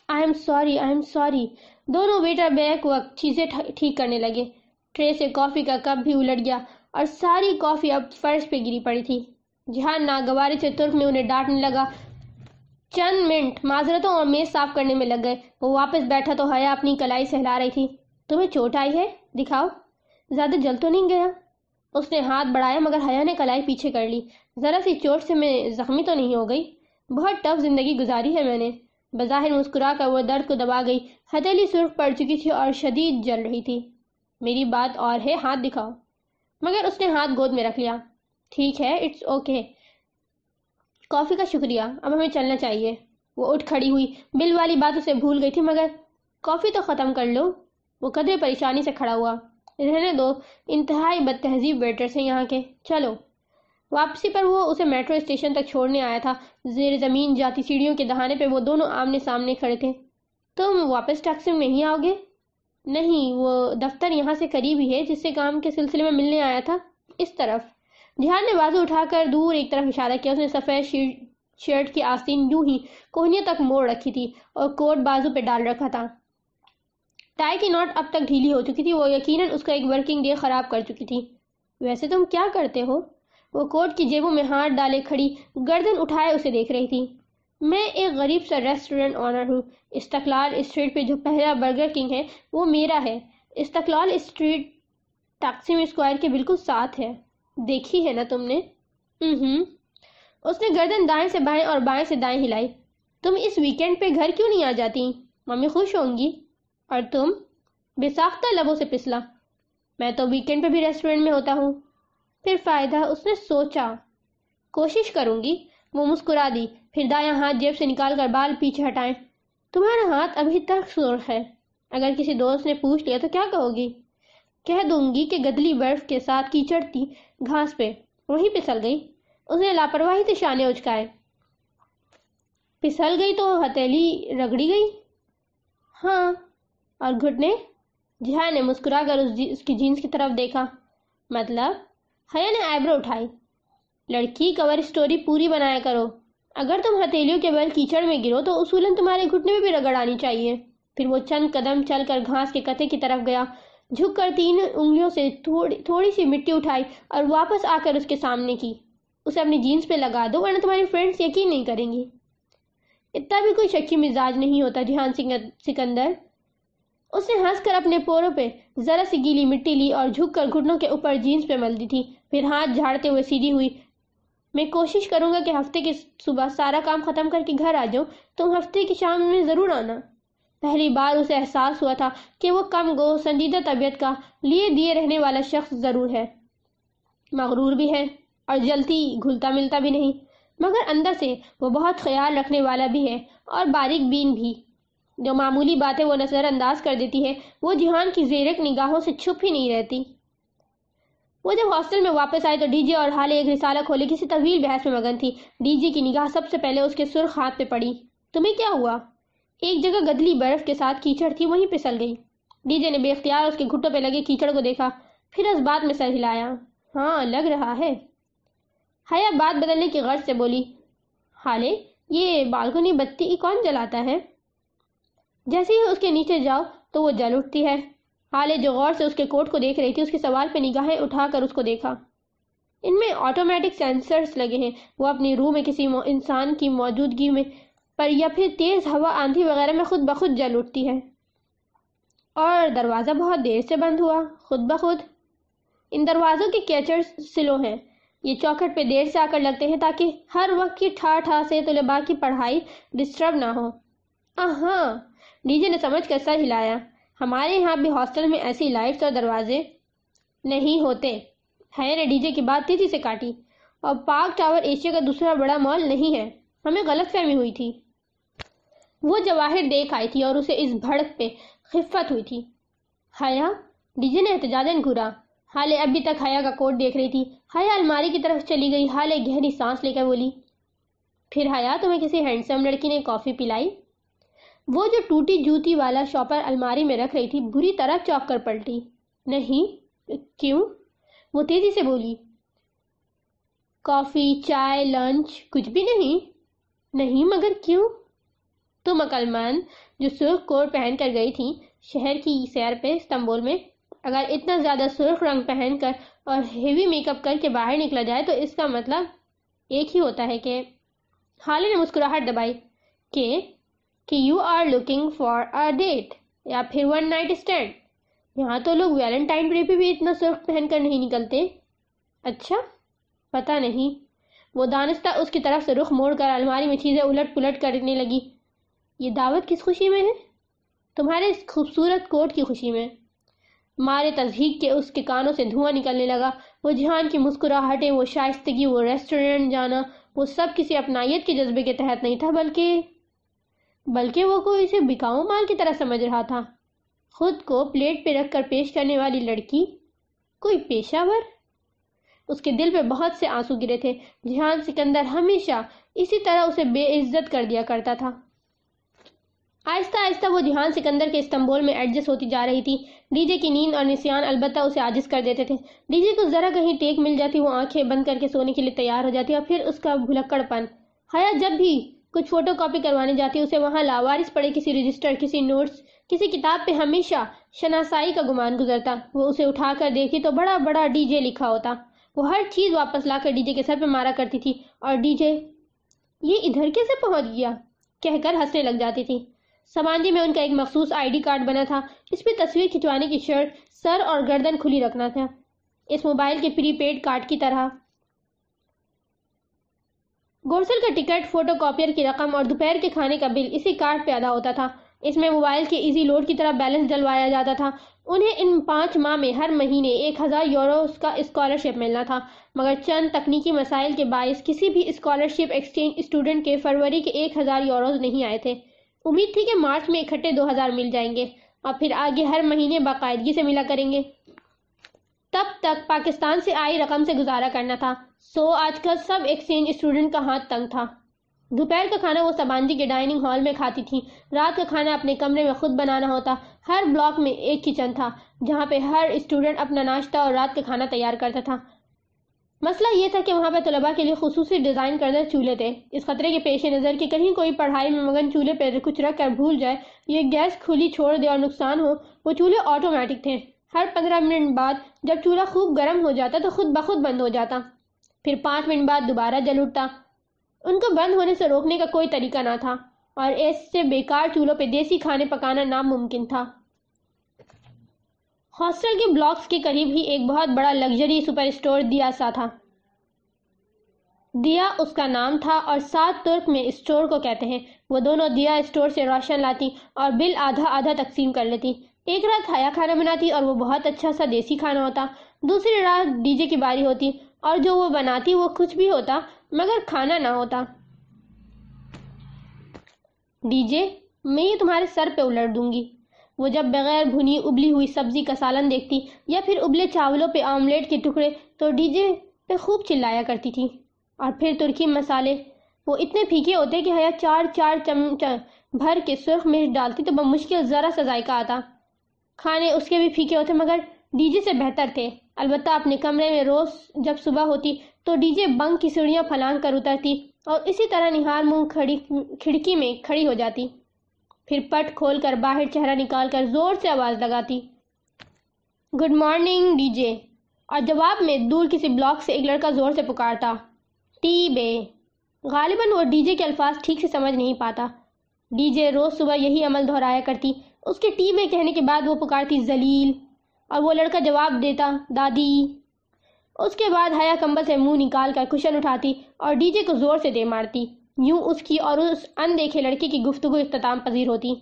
I'm sorry I'm sorry دونوں ویٹر بیک وقت چیزیں ٹھیک کرنے لگے۔ ٹرے سے کافی کا کپ بھی الٹ گیا اور ساری کافی اب فرش پہ گری پڑی تھی۔ جہاں ناگواری سے ترک میں انہیں ڈانٹنے لگا۔ چند منٹ معذرتوں اور میز صاف کرنے میں لگ گئے۔ وہ واپس بیٹھا تو حیا اپنی کلائی سہلا رہی تھی۔ تمہیں چوٹ آئی ہے؟ دکھاؤ۔ زیادہ جل تو نہیں گیا؟ اس نے ہاتھ بڑھایا مگر حیا نے کلائی پیچھے کر لی۔ ذرا سی چوٹ سے میں زخمی تو نہیں ہو گئی؟ بہت ٹف زندگی گزاری ہے میں نے۔ بظاہر مسکرا کر وہ درد کو دبا گئی۔ ہتھیلی سرخ پڑ چکی تھی اور شدید جل رہی تھی۔ میری بات اور ہے، ہاتھ دکھاؤ۔ مگر اس نے ہاتھ گود میں رکھ لیا۔ ٹھیک ہے، اٹس اوکے۔ کافی کا شکریہ، اب ہمیں چلنا چاہیے۔ وہ اٹھ کھڑی ہوئی، بل والی بات اسے بھول گئی تھی، مگر کافی تو ختم کر لو۔ وہ قدرے پریشانی سے کھڑا ہوا؟ رہنے دو انتہائی بد تہذیب ویٹرس ہیں یہاں کے، چلو۔ واپسی پر وہ اسے میٹرو اسٹیشن تک چھوڑنے آیا تھا۔ زیر زمین جاتی سیڑھیوں کے دہانے پہ وہ دونوں آمنے سامنے کھڑے تھے۔ تم واپس ٹیکسی میں نہیں آؤ گے؟ نہیں، وہ دفتر یہاں سے قریب ہی ہے جس سے کام کے سلسلے میں ملنے آیا تھا۔ اس طرف۔ جہان نے بازو اٹھا کر دور ایک طرف اشارہ کیا۔ اس نے سفید شرٹ کی آستین یوں ہی کوہنیوں تک موڑ رکھی تھی اور کوٹ بازو پہ ڈال رکھا تھا۔ ٹائی کی نوٹ اب تک ڈھیلی ہو چکی تھی، وہ یقیناً اس کا ایک ورکنگ ڈے خراب کر چکی تھی۔ ویسے تم کیا کرتے ہو؟ وہ کوٹ کی جیبوں میں ہاتھ ڈالے کھڑی گردن اٹھائے اسے دیکھ رہی تھی۔ میں ایک غریب سا ریسٹورنٹ آنر ہوں۔ استقلال اسٹریٹ پہ جو پہلا برگر کنگ ہے، وہ میرا ہے۔ استقلال اسٹریٹ تقسیم اسکوائر کے بالکل ساتھ ہے۔ دیکھی ہے نا تم نے؟ ہوں اس نے گردن دائیں سے بائیں اور بائیں سے دائیں ہلائی۔ تم اس ویکینڈ پہ گھر کیوں نہیں آ جاتی؟ ممی خوش ہوں گی۔ اور تم؟ بے ساختہ لبوں سے پسلا۔ میں تو ویکینڈ پہ بھی ریسٹورنٹ میں ہوتا ہوں۔ پھر فائدہ، اس نے سوچا۔ کوشش کروں گی۔ وہ مسکرا دی۔ پھر دایاں ہاتھ جیب سے نکال کر بال پیچھے ہٹائیں۔ تمہارا ہاتھ ابھی تک سرخ ہے۔ اگر کسی دوست نے پوچھ لیا تو کیا کہو گی؟ کہہ دوں گی کہ گدلی برف کے ساتھ کیچڑتی گھاس پہ۔ وہی پسل گئی۔ اس نے لاپرواہی سے شانے اچکائے۔ پسل گئی تو ہتیلی رگڑی گئی؟ ہاں۔ اور گھٹنے؟ جہاں نے مسکرا کر اس جی اس کی جینس کی طرف دیکھا۔ مطلب حیا نے آئیبرو اٹھائی۔ لڑکی کور اسٹوری پوری بنایا کرو۔ اگر تم ہتھیلیوں کے بل کیچڑ میں گرو تو اصولاً تمہارے گھٹنے میں بھی رگڑ آنی چاہیے۔ پھر وہ چند قدم چل کر گھاس کے کتے کی طرف گیا۔ جھک کر تین انگلیوں سے تھوڑی تھوڑی سی مٹی اٹھائی اور واپس آ کر اس کے سامنے کی۔ اسے اپنی جینس پہ لگا دو، ورنہ تمہاری فرینڈس یقین نہیں کریں گی۔ اتنا بھی کوئی شکی مزاج نہیں ہوتا، جہان سکندر۔ اس نے ہنس کر اپنے پوروں پہ ذرا سی گیلی مٹی لی اور جھک کر گھٹنوں کے اوپر جینس پہ مل دی تھی۔ پھر ہاتھ جھاڑتے ہوئے سیدھی ہوئی، میں کوشش کروں گا کہ ہفتے کی صبح سارا کام ختم کر کے گھر آ جاؤں، تم ہفتے کی شام میں ضرور آنا۔ پہلی بار اسے احساس ہوا تھا کہ وہ کم گو، سنجیدہ طبیعت کا لیے دیے رہنے والا شخص ضرور ہے۔ مغرور بھی ہے اور جلدی گھلتا ملتا بھی نہیں، مگر اندر سے وہ بہت خیال رکھنے والا بھی ہے اور باریک بین بھی۔ جو معمولی باتیں وہ نظر انداز کر دیتی ہے وہ جہان کی زیرک نگاہوں سے چھپ ہی نہیں رہتی۔ وہ جب ہاسٹل میں واپس آئے تو ڈی جے اور حالے ایک رسالہ کھولے، کسی طویل بحث میں مگن تھی۔ ڈی جے کی نگاہ سب سے پہلے اس کے سرخ ہاتھ پہ پڑی۔ تمہیں کیا ہوا؟ ایک جگہ گدلی برف کے ساتھ کیچڑ تھی، وہیں پسل گئی۔ ڈی جے نے بے اختیار اس کے گھٹوں پہ لگے کیچڑ کو دیکھا، پھر اس بات میں سر ہلایا۔ ہاں لگ رہا ہے۔ حیا بات بدلنے کی غرض سے بولی، حالے، یہ بالکنی بتی کون جلاتا ہے؟ جیسے ہی اس کے نیچے جاؤ تو وہ جل اٹھتی ہے۔ حالے جو غور سے اس کے کوٹ کو دیکھ رہی تھی، اس کے سوال پہ نگاہیں اٹھا کر اس کو دیکھا۔ ان میں آٹومیٹک سینسرز لگے ہیں۔ وہ اپنی روح میں کسی انسان کی موجودگی میں پر یا پھر تیز ہوا آندھی وغیرہ میں خود بخود جل اٹھتی ہے۔ اور دروازہ بہت دیر سے بند ہوا۔ خود بخود۔ ان دروازوں کے کیچر سلو ہیں۔ یہ چوکٹ پہ دیر سے آ کر لگتے ہیں تاکہ ہر وقت کی ٹھا ٹھا سے طلباء کی پڑھائی ڈسٹرب نہ ہو۔ ہاں ڈی جے نے سمجھ کر سر ہلایا۔ ہمارے یہاں بھی ہاسٹل میں ایسی لائٹس اور دروازے نہیں ہوتے۔ ہے نے ڈی جے کی بات تیزی سے کاٹی۔ اور پارک ٹاور ایشیا کا دوسرا بڑا مال نہیں ہے۔ ہمیں غلط فہمی ہوئی تھی۔ وہ جواہر دیکھ آئی تھی اور اسے اس بھڑک پہ خفت ہوئی تھی۔ حیا، ڈی جے نے احتجاجن گھورا حالے ابھی تک حیا کا کوٹ دیکھ رہی تھی۔ حیا الماری کی طرف چلی گئی۔ حالے گہری سانس لے کر بولی، پھر حیا، تمہیں کسی ہینڈسم لڑکی نے کافی پلائی؟ وہ جو ٹوٹی جوتی والا شاپر الماری میں رکھ رہی تھی، بری طرح چوک کر پلٹی۔ نہیں، کیوں؟ وہ تیزی سے بولی، کافی، چائے، لنچ، کچھ بھی نہیں۔ نہیں، مگر کیوں؟ تم مند جو سرخ کوٹ پہن کر گئی تھی شہر کی سیر پہ، استنبول میں، اگر اتنا زیادہ سرخ رنگ پہن کر اور ہیوی میک اپ کر کے باہر نکلا جائے، تو اس کا مطلب ایک ہی ہوتا ہے کہ حالے نے مسکراہٹ دبائی کہ کہ you are looking for a date یا پھر ون نائٹ اسٹینڈ یہاں تو لوگ ویلنٹائن ڈے پہ بھی اتنا سرخ پہن کر نہیں نکلتے. اچھا پتا نہیں. وہ دانستہ اس کی طرف سے رخ موڑ کر الماری میں چیزیں الٹ پلٹ کرنے لگی. یہ دعوت کس خوشی میں ہے؟ تمہارے اس خوبصورت کوٹ کی خوشی میں. مارے تزہیق کے اس کے کانوں سے دھواں نکلنے لگا. وہ جہان کی مسکراہٹیں، وہ شائستگی، وہ ریسٹورنٹ جانا، وہ سب کسی اپنائیت کے جذبے کے تحت نہیں تھا بلکہ بلکہ وہ کوئی اسے بکاؤ مال کی طرح سمجھ رہا تھا۔ خود کو پلیٹ پہ رکھ کر پیش کرنے والی لڑکی، کوئی پیشہ ور؟ اس کے دل پہ بہت سے آنسو گرے تھے۔ جہان سکندر ہمیشہ اسی طرح اسے بے عزت کر دیا کرتا تھا۔ آہستہ آہستہ وہ جہان سکندر کے استنبول میں ایڈجسٹ ہوتی جا رہی تھی۔ ڈی جے کی نیند اور نسیان البتہ اسے عاجز کر دیتے تھے۔ ڈی جے کو ذرا کہیں ٹیک مل جاتی، وہ آنکھیں بند کر کے سونے کے لیے تیار ہو جاتی اور پھر اس کا بھلکڑ پن حیا، جب بھی کچھ فوٹو کاپی کروانے جاتی اسے وہاں لاوارس پڑے، کسی رجسٹر، کسی نوٹس، کسی کتاب پہ ہمیشہ شناسائی کا گمان گزرتا۔ وہ اسے اٹھا کر دیکھی تو بڑا بڑا ڈی جے لکھا ہوتا۔ وہ ہر چیز واپس لا کر ڈی جے کے سر پہ مارا کرتی تھی۔ اور ڈی جے، یہ ادھر کیسے پہنچ گیا؟ کہہ کر ہنسنے لگ جاتی تھی۔ سمانجی میں ان کا ایک مخصوص آئی ڈی کارڈ بنا تھا۔ اس پہ تصویر کھنچوانے کی شرٹ سر اور گردن کھلی رکھنا تھا۔ اس موبائل کے پری پیڈ کارڈ کی طرح۔ گورسل کا ٹکٹ، فوٹو کاپیر کی رقم اور دوپہر کے کھانے کا بل، اسی کارڈ پہ ادا ہوتا تھا۔ اس میں موبائل کے ایزی لوڈ کی طرح بیلنس ڈلوایا جاتا تھا۔ انہیں ان پانچ ماہ میں ہر مہینے ایک ہزار یوروز کا اسکالرشپ ملنا تھا۔ مگر چند تکنیکی مسائل کے باعث کسی بھی اسکالرشپ ایکسچینج اسٹوڈنٹ کے فروری کے ایک ہزار یوروز نہیں آئے تھے۔ امید تھی کہ مارچ میں اکٹھے دو ہزار مل جائیں گے۔ اور پھر آگے ہر مہینے باقاعدگی سے ملا کریں گے۔ تب تک پاکستان سے آئی رقم سے گزارا کرنا تھا۔ سو آج کل سب ایکسچینج اسٹوڈنٹ کا ہاتھ تنگ تھا۔ دوپہر کا کھانا وہ سبانجی کے ڈائننگ ہال میں کھاتی تھی۔ رات کا کھانا اپنے کمرے میں خود بنانا ہوتا۔ ہر بلاک میں ایک کچن تھا، جہاں پہ ہر اسٹوڈنٹ اپنا ناشتہ اور رات کا کھانا تیار کرتا تھا۔ مسئلہ یہ تھا کہ وہاں پہ طلباء کے لیے خصوصی ڈیزائن کردہ چولہے تھے۔ اس خطرے کے پیش نظر کہ کہیں کوئی پڑھائی میں مگن چولہے پہ کچھ رکھ کر بھول جائے، یہ گیس کھلی چھوڑ دے اور نقصان ہو، وہ چولہے آٹومیٹک تھے۔ ہر پندرہ منٹ بعد جب چولہا خوب گرم ہو جاتا تو خود بخود بند ہو جاتا۔ پھر پانچ منٹ بعد دوبارہ جل اٹھتا۔ ان کو بند ہونے سے روکنے کا کوئی طریقہ نہ تھا اور ایسے بیکار چولہوں پہ دیسی کھانے پکانا ناممکن تھا۔ ہاسٹل کے بلاکس کے قریب ہی ایک بہت بڑا لگژری سپر اسٹور دیا سا تھا۔ دیا اس کا نام تھا اور سات ترک میں اسٹور کو کہتے ہیں۔ وہ دونوں دیا اسٹور سے روشن لاتی اور بل آدھا آدھا تقسیم کر لیتی۔ ایک رات ہایا کھانا بناتی اور وہ بہت اچھا سا دیسی کھانا ہوتا۔ دوسری رات ڈی جے کی باری ہوتی اور جو وہ بناتی وہ کچھ بھی ہوتا مگر کھانا نہ ہوتا۔ ڈی جے، میں یہ تمہارے سر پہ الٹ دوں گی۔ وہ جب بغیر بھنی ابلی ہوئی سبزی کا سالن دیکھتی یا پھر ابلے چاولوں پہ آملیٹ کے ٹکڑے تو ڈی جے پہ خوب چلایا کرتی تھی۔ اور پھر ترکی مسالے، وہ اتنے پھیکے ہوتے کہ حیا چار چار چمچ بھر کے سرخ مرچ ڈالتی تو بمشکل ذرا سا ذائقہ آتا۔ کھانے اس کے بھی پھیکے ہوتے مگر ڈی جے سے بہتر تھے۔ البتہ اپنے کمرے میں روز جب صبح ہوتی تو ڈی جے بنک کی سیڑھیاں پھلانگ کر اترتی اور اسی طرح نہار منہ کھڑکی میں کھڑی ہو جاتی۔ پھر پٹ کھول کر باہر چہرہ نکال کر زور سے آواز لگاتی، گڈ مارننگ ڈی جے اور جواب میں دور کسی بلاک سے ایک لڑکا زور سے پکارتا، ٹی بے غالباً وہ ڈی جے کے الفاظ ٹھیک سے سمجھ نہیں پاتا۔ ڈی جے روز صبح یہی عمل دہرایا کرتی اس کے ٹی بے کہنے کے بعد وہ پکارتی زلیل اور وہ لڑکا جواب دیتا، دادی. اس کے بعد ہیا کمبل سے منہ نکال کر کشن اٹھاتی اور ڈی جے کو زور سے دے مارتی۔ یوں اس کی اور اس ان دیکھے لڑکے کی گفتگو اختتام پذیر ہوتی۔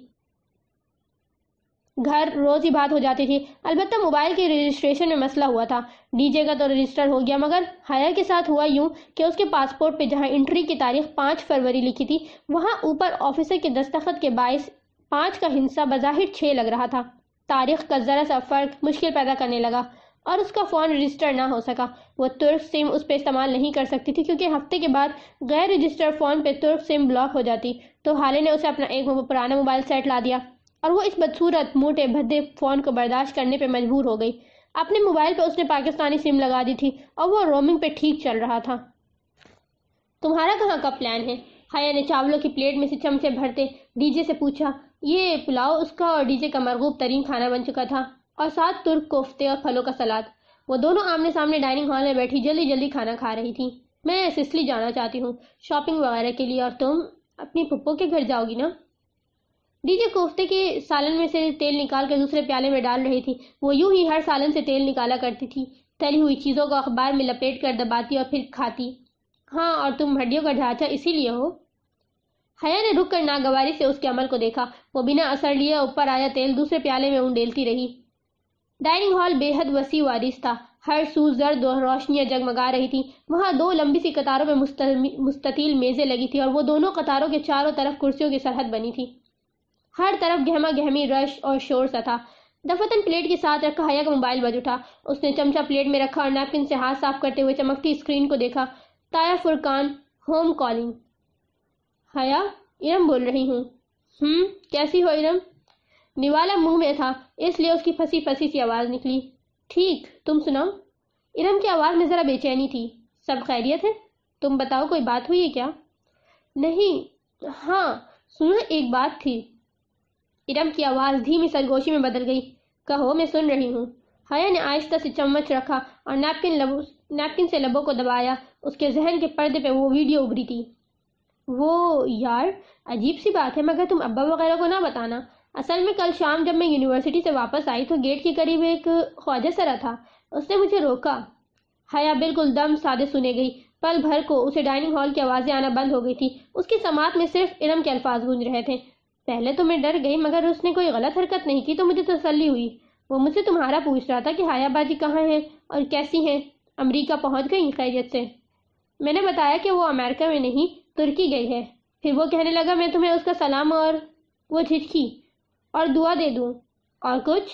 گھر روز ہی بات ہو جاتی تھی البتہ موبائل کے رجسٹریشن میں مسئلہ ہوا تھا۔ ڈی جے کا تو رجسٹر ہو گیا، مگر ہایا کے ساتھ ہوا یوں کہ اس کے پاسپورٹ پہ جہاں انٹری کی تاریخ پانچ فروری لکھی تھی، وہاں اوپر آفیسر کے دستخط کے باعث پانچ کا ہنسا بظاہر چھ لگ رہا تھا۔ تاریخ کا ذرا سا فرق مشکل پیدا کرنے لگا اور اس کا فون رجسٹر نہ ہو سکا۔ وہ ترک سم اس پہ استعمال نہیں کر سکتی تھی کیونکہ ہفتے کے بعد غیر رجسٹر فون پہ ترک سم بلاک ہو جاتی۔ تو حالے نے اسے اپنا ایک پرانا موبائل سیٹ لا دیا اور وہ اس بدصورت موٹے بھدے فون کو برداشت کرنے پہ مجبور ہو گئی۔ اپنے موبائل پہ اس نے پاکستانی سم لگا دی تھی اور وہ رومنگ پہ ٹھیک چل رہا تھا۔ تمہارا کہاں کا پلان ہے؟ حیا نے چاولوں کی پلیٹ میں سے چمچے بھرتے ڈی جے سے پوچھا۔ یہ پلاؤ اس کا اور ڈی جے کا مرغوب ترین کھانا بن چکا تھا۔ اور ساتھ ترک کوفتے اور پھلوں کا سلاد۔ وہ دونوں آمنے سامنے ڈائننگ ہال میں بیٹھی جلدی جلدی کھانا کھا رہی تھی میں سسلی جانا چاہتی ہوں شاپنگ وغیرہ کے لیے اور تم اپنی پھپھو کے گھر جاؤ گی نا؟ ڈی جے کوفتے کے سالن میں سے تیل نکال کر دوسرے پیالے میں ڈال رہی تھی۔ وہ یوں ہی ہر سالن سے تیل نکالا کرتی تھی۔ تلی ہوئی چیزوں کو اخبار میں لپیٹ کر دباتی اور پھر کھاتی۔ ہاں اور تم ہڈیوں کا ڈھانچہ اسی لیے ہو؟ حیا نے رک کر ناگواری سے اس کے عمل کو دیکھا۔ وہ بنا اثر لیے اوپر آیا تیل دوسرے پیالے میں انڈیلتی رہی۔ ڈائننگ ہال بے حد وسیع وارث تھا۔ ہر سو زرد و روشنیاں جگمگا رہی تھی وہاں دو لمبی سی قطاروں میں مستطیل میزیں لگی تھی اور وہ دونوں قطاروں کے چاروں طرف کرسیوں کی سرحد بنی تھی۔ ہر طرف گہما گہمی، رش اور شور سا تھا۔ دفتن پلیٹ کے ساتھ رکھا حیا کا موبائل بج اٹھا۔ اس نے چمچا پلیٹ میں رکھا اور نیپکن سے ہاتھ صاف کرتے ہوئے چمکتی اسکرین کو دیکھا۔ تایا فرقان، ہوم کالنگ۔ حیا ارم بول رہی ہوں۔ ہم؟ کیسی ہو ارم؟ نوالا منہ میں تھا، اس لیے اس کی پھنسی پھنسی سی آواز نکلی۔ ٹھیک، تم سناؤ۔ ارم کی آواز میں ذرا بے چینی تھی۔ سب خیریت ہے؟ تم بتاؤ کوئی بات ہوئی ہے کیا؟ نہیں ہاں سنو، ایک بات تھی۔ ارم کی آواز دھیمی سرگوشی میں بدل گئی۔ کہو، میں سن رہی ہوں۔ حیا نے آہستہ سے چمچ رکھا اور نیپکن لبو نیپکن سے لبوں کو دبایا۔ اس کے ذہن کے پردے پہ وہ ویڈیو ابری تھی۔ وہ یار عجیب سی بات ہے، مگر تم ابا وغیرہ کو نہ بتانا۔ اصل میں کل شام جب میں یونیورسٹی سے واپس آئی تو گیٹ کے قریب ایک خواجہ سرا تھا۔ اس نے مجھے روکا۔ حیا بالکل دم سادے سنے گئی۔ پل بھر کو اسے ڈائننگ ہال کی آوازیں آنا بند ہو گئی تھی۔ اس کی سماعت میں صرف ارم کے الفاظ گونج رہے تھے۔ پہلے تو میں ڈر گئی، مگر اس نے کوئی غلط حرکت نہیں کی تو مجھے تسلی ہوئی۔ وہ مجھ سے تمہارا پوچھ رہا تھا کہ ہایا باجی کہاں ہیں اور کیسی ہیں؟ امریکہ پہنچ گئی خیریت سے۔ میں نے بتایا کہ وہ امریکہ میں نہیں ترکی گئی ہے۔ پھر وہ کہنے لگا، میں تمہیں اس کا سلام اور وہ جھٹکی اور دعا دے دوں۔ اور کچھ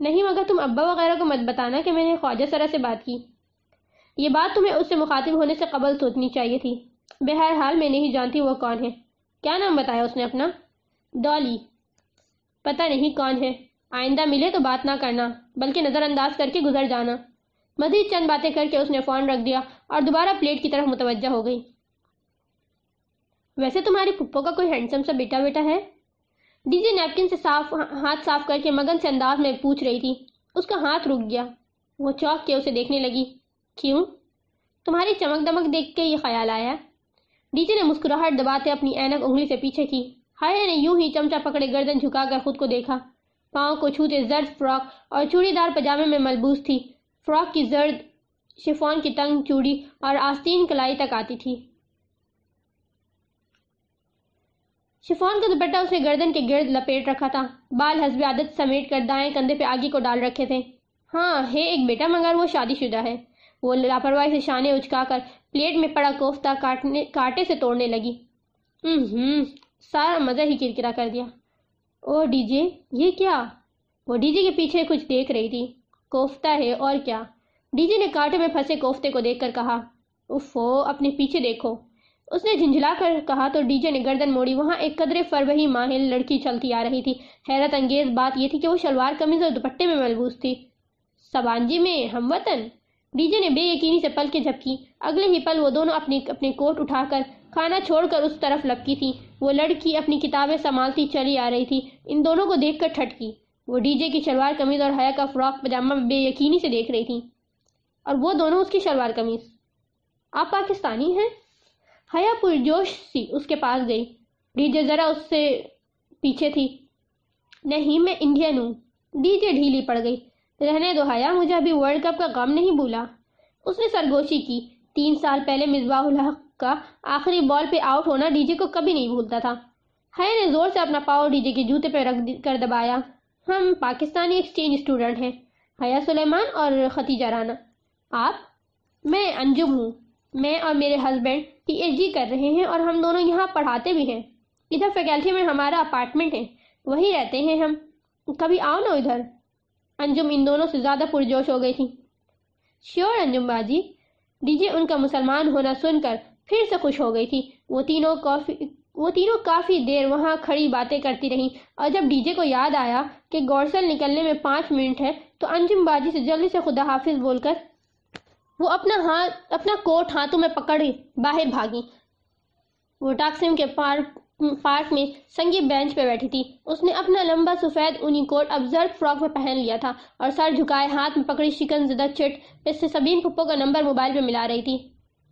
نہیں، مگر تم ابا وغیرہ کو مت بتانا کہ میں نے خواجہ سرا سے بات کی۔ یہ بات تمہیں اس سے مخاطب ہونے سے قبل سوچنی چاہیے تھی۔ بہرحال، میں نہیں جانتی وہ کون ہے۔ کیا نام بتایا اس نے اپنا؟ ڈالی۔ پتہ نہیں کون ہے۔ آئندہ ملے تو بات نہ کرنا، بلکہ نظر انداز کر کے گزر جانا۔ مزید چند باتیں کر کے اس نے فون رکھ دیا اور دوبارہ پلیٹ کی طرف متوجہ ہو گئی۔ ویسے تمہاری پپو کا کوئی ہینڈسم سا بیٹا بیٹا ہے؟ ڈی جی نیپکن سے صاف ہاتھ صاف کر کے مگن سے انداز میں پوچھ رہی تھی۔ اس کا ہاتھ رک گیا۔ وہ چوک کے اسے دیکھنے لگی۔ کیوں؟ تمہاری چمک دمک دیکھ کے یہ خیال آیا؟ ڈی جی نے مسکراہٹ دباتے اپنی اینک انگلی سے پیچھے کی۔ ہایا نے یوں ہی چمچا پکڑے گردن جھکا کر خود کو دیکھا۔ پاؤں کو چھوتے زرد فراک اور چوڑی دار پجامے میں ملبوس تھی۔ فراک کی زرد شفون کی تنگ چوڑی اور آستین کلائی تک آتی تھی۔ شفون کا دوپٹہ اس نے گردن کے گرد لپیٹ رکھا تھا۔ بال حسب عادت سمیٹ کر دائیں کندھے پہ آگے کو ڈال رکھے تھے۔ ہاں ہے ایک بیٹا، مگر وہ شادی شدہ ہے۔ وہ لاپرواہی سے شانے اچکا کر پلیٹ میں پڑا کوفتہ کاٹے سے توڑنے لگی۔ ہم سارا مزہ ہی کرکرا کر دیا۔ او ڈی جے، یہ کیا؟ وہ ڈی جے کے پیچھے کچھ دیکھ رہی تھی۔ کوفتہ ہے اور کیا؟ ڈی جے نے کاٹے میں پھنسے کوفتے کو دیکھ کر کہا افو اپنے پیچھے دیکھو۔ اس نے جھنجھلا کر کہا تو ڈی جے نے گردن موڑی۔ وہاں ایک قدرے فربہی ماہل لڑکی چلتی آ رہی تھی۔ حیرت انگیز بات یہ تھی کہ وہ شلوار کمیز اور دوپٹے میں ملبوس تھی۔ سبانجی میں ہم وطن۔ ڈی جے نے بے یقینی سے پل کے جھپکی۔ اگلے ہی پل وہ دونوں اپنے اپنے کوٹ اٹھا کر کھانا چھوڑ کر اس طرف لپکی تھی۔ وہ لڑکی اپنی کتابیں سنبھالتی چلی آ رہی تھی۔ ان دونوں کو دیکھ کر ٹھٹکی۔ وہ ڈی جے کی شلوار کمیز اور حیا کا فراک پجامہ بے یقینی سے دیکھ رہی تھی۔ اور وہ دونوں اس کی شلوار کمیز آپ پاکستانی ہیں؟ حیا پرجوش سی، اس کے پاس گئی۔ ڈی جے ذرا اس سے پیچھے تھی۔ نہیں، میں انڈین ہوں۔ ڈی جے ڈھیلی پڑ گئی۔ رہنے دو حیا، مجھے ابھی ورلڈ کپ کا غم نہیں بھولا۔ اس نے سرگوشی کی۔ تین سال پہلے مصباح الحق کا آخری بال پہ آؤٹ ہونا ڈی جے کو کبھی نہیں بھولتا تھا۔ حیا نے زور سے اپنا پاؤ ڈی جے کے جوتے پہ رکھ کر دبایا۔ ہم پاکستانی ایکسچینج اسٹوڈنٹ ہیں۔ حیا سلیمان اور ختیجہ رانا آپ؟ میں انجم ہوں۔ میں اور میرے ہسبینڈ پی ایچ ڈی کر رہے ہیں اور ہم دونوں یہاں پڑھاتے بھی ہیں۔ ادھر فیکلٹی میں ہمارا اپارٹمنٹ ہے۔ وہی رہتے ہیں ہم۔ کبھی آؤ نا ادھر۔ انجم ان دونوں سے زیادہ پرجوش ہو گئی تھی۔ شیور انجم باجی۔ ڈیجے ان کا مسلمان ہونا سن کر پھر سے خوش ہو گئی تھی۔ وہ تینوں کافی، وہ تینوں کافی دیر وہاں کھڑی باتیں کرتی رہیں۔ اور جب ڈی جے کو یاد آیا کہ گورسل نکلنے میں پانچ منٹ ہے تو انجم باجی سے جلدی سے خدا حافظ بول کر وہ اپنا ہاتھ اپنا کوٹ ہاتھوں میں پکڑی، باہر بھاگی۔ وہ ٹاکسم کے پارک پارک میں سنگی بینچ پہ بیٹھی تھی۔ اس نے اپنا لمبا سفید اونی کوٹ اب زرد فراک میں پہن لیا تھا اور سر جھکائے ہاتھ میں پکڑی شکن زدہ چٹ۔ اس سے سبین پھپو کا نمبر موبائل پہ ملا رہی تھی۔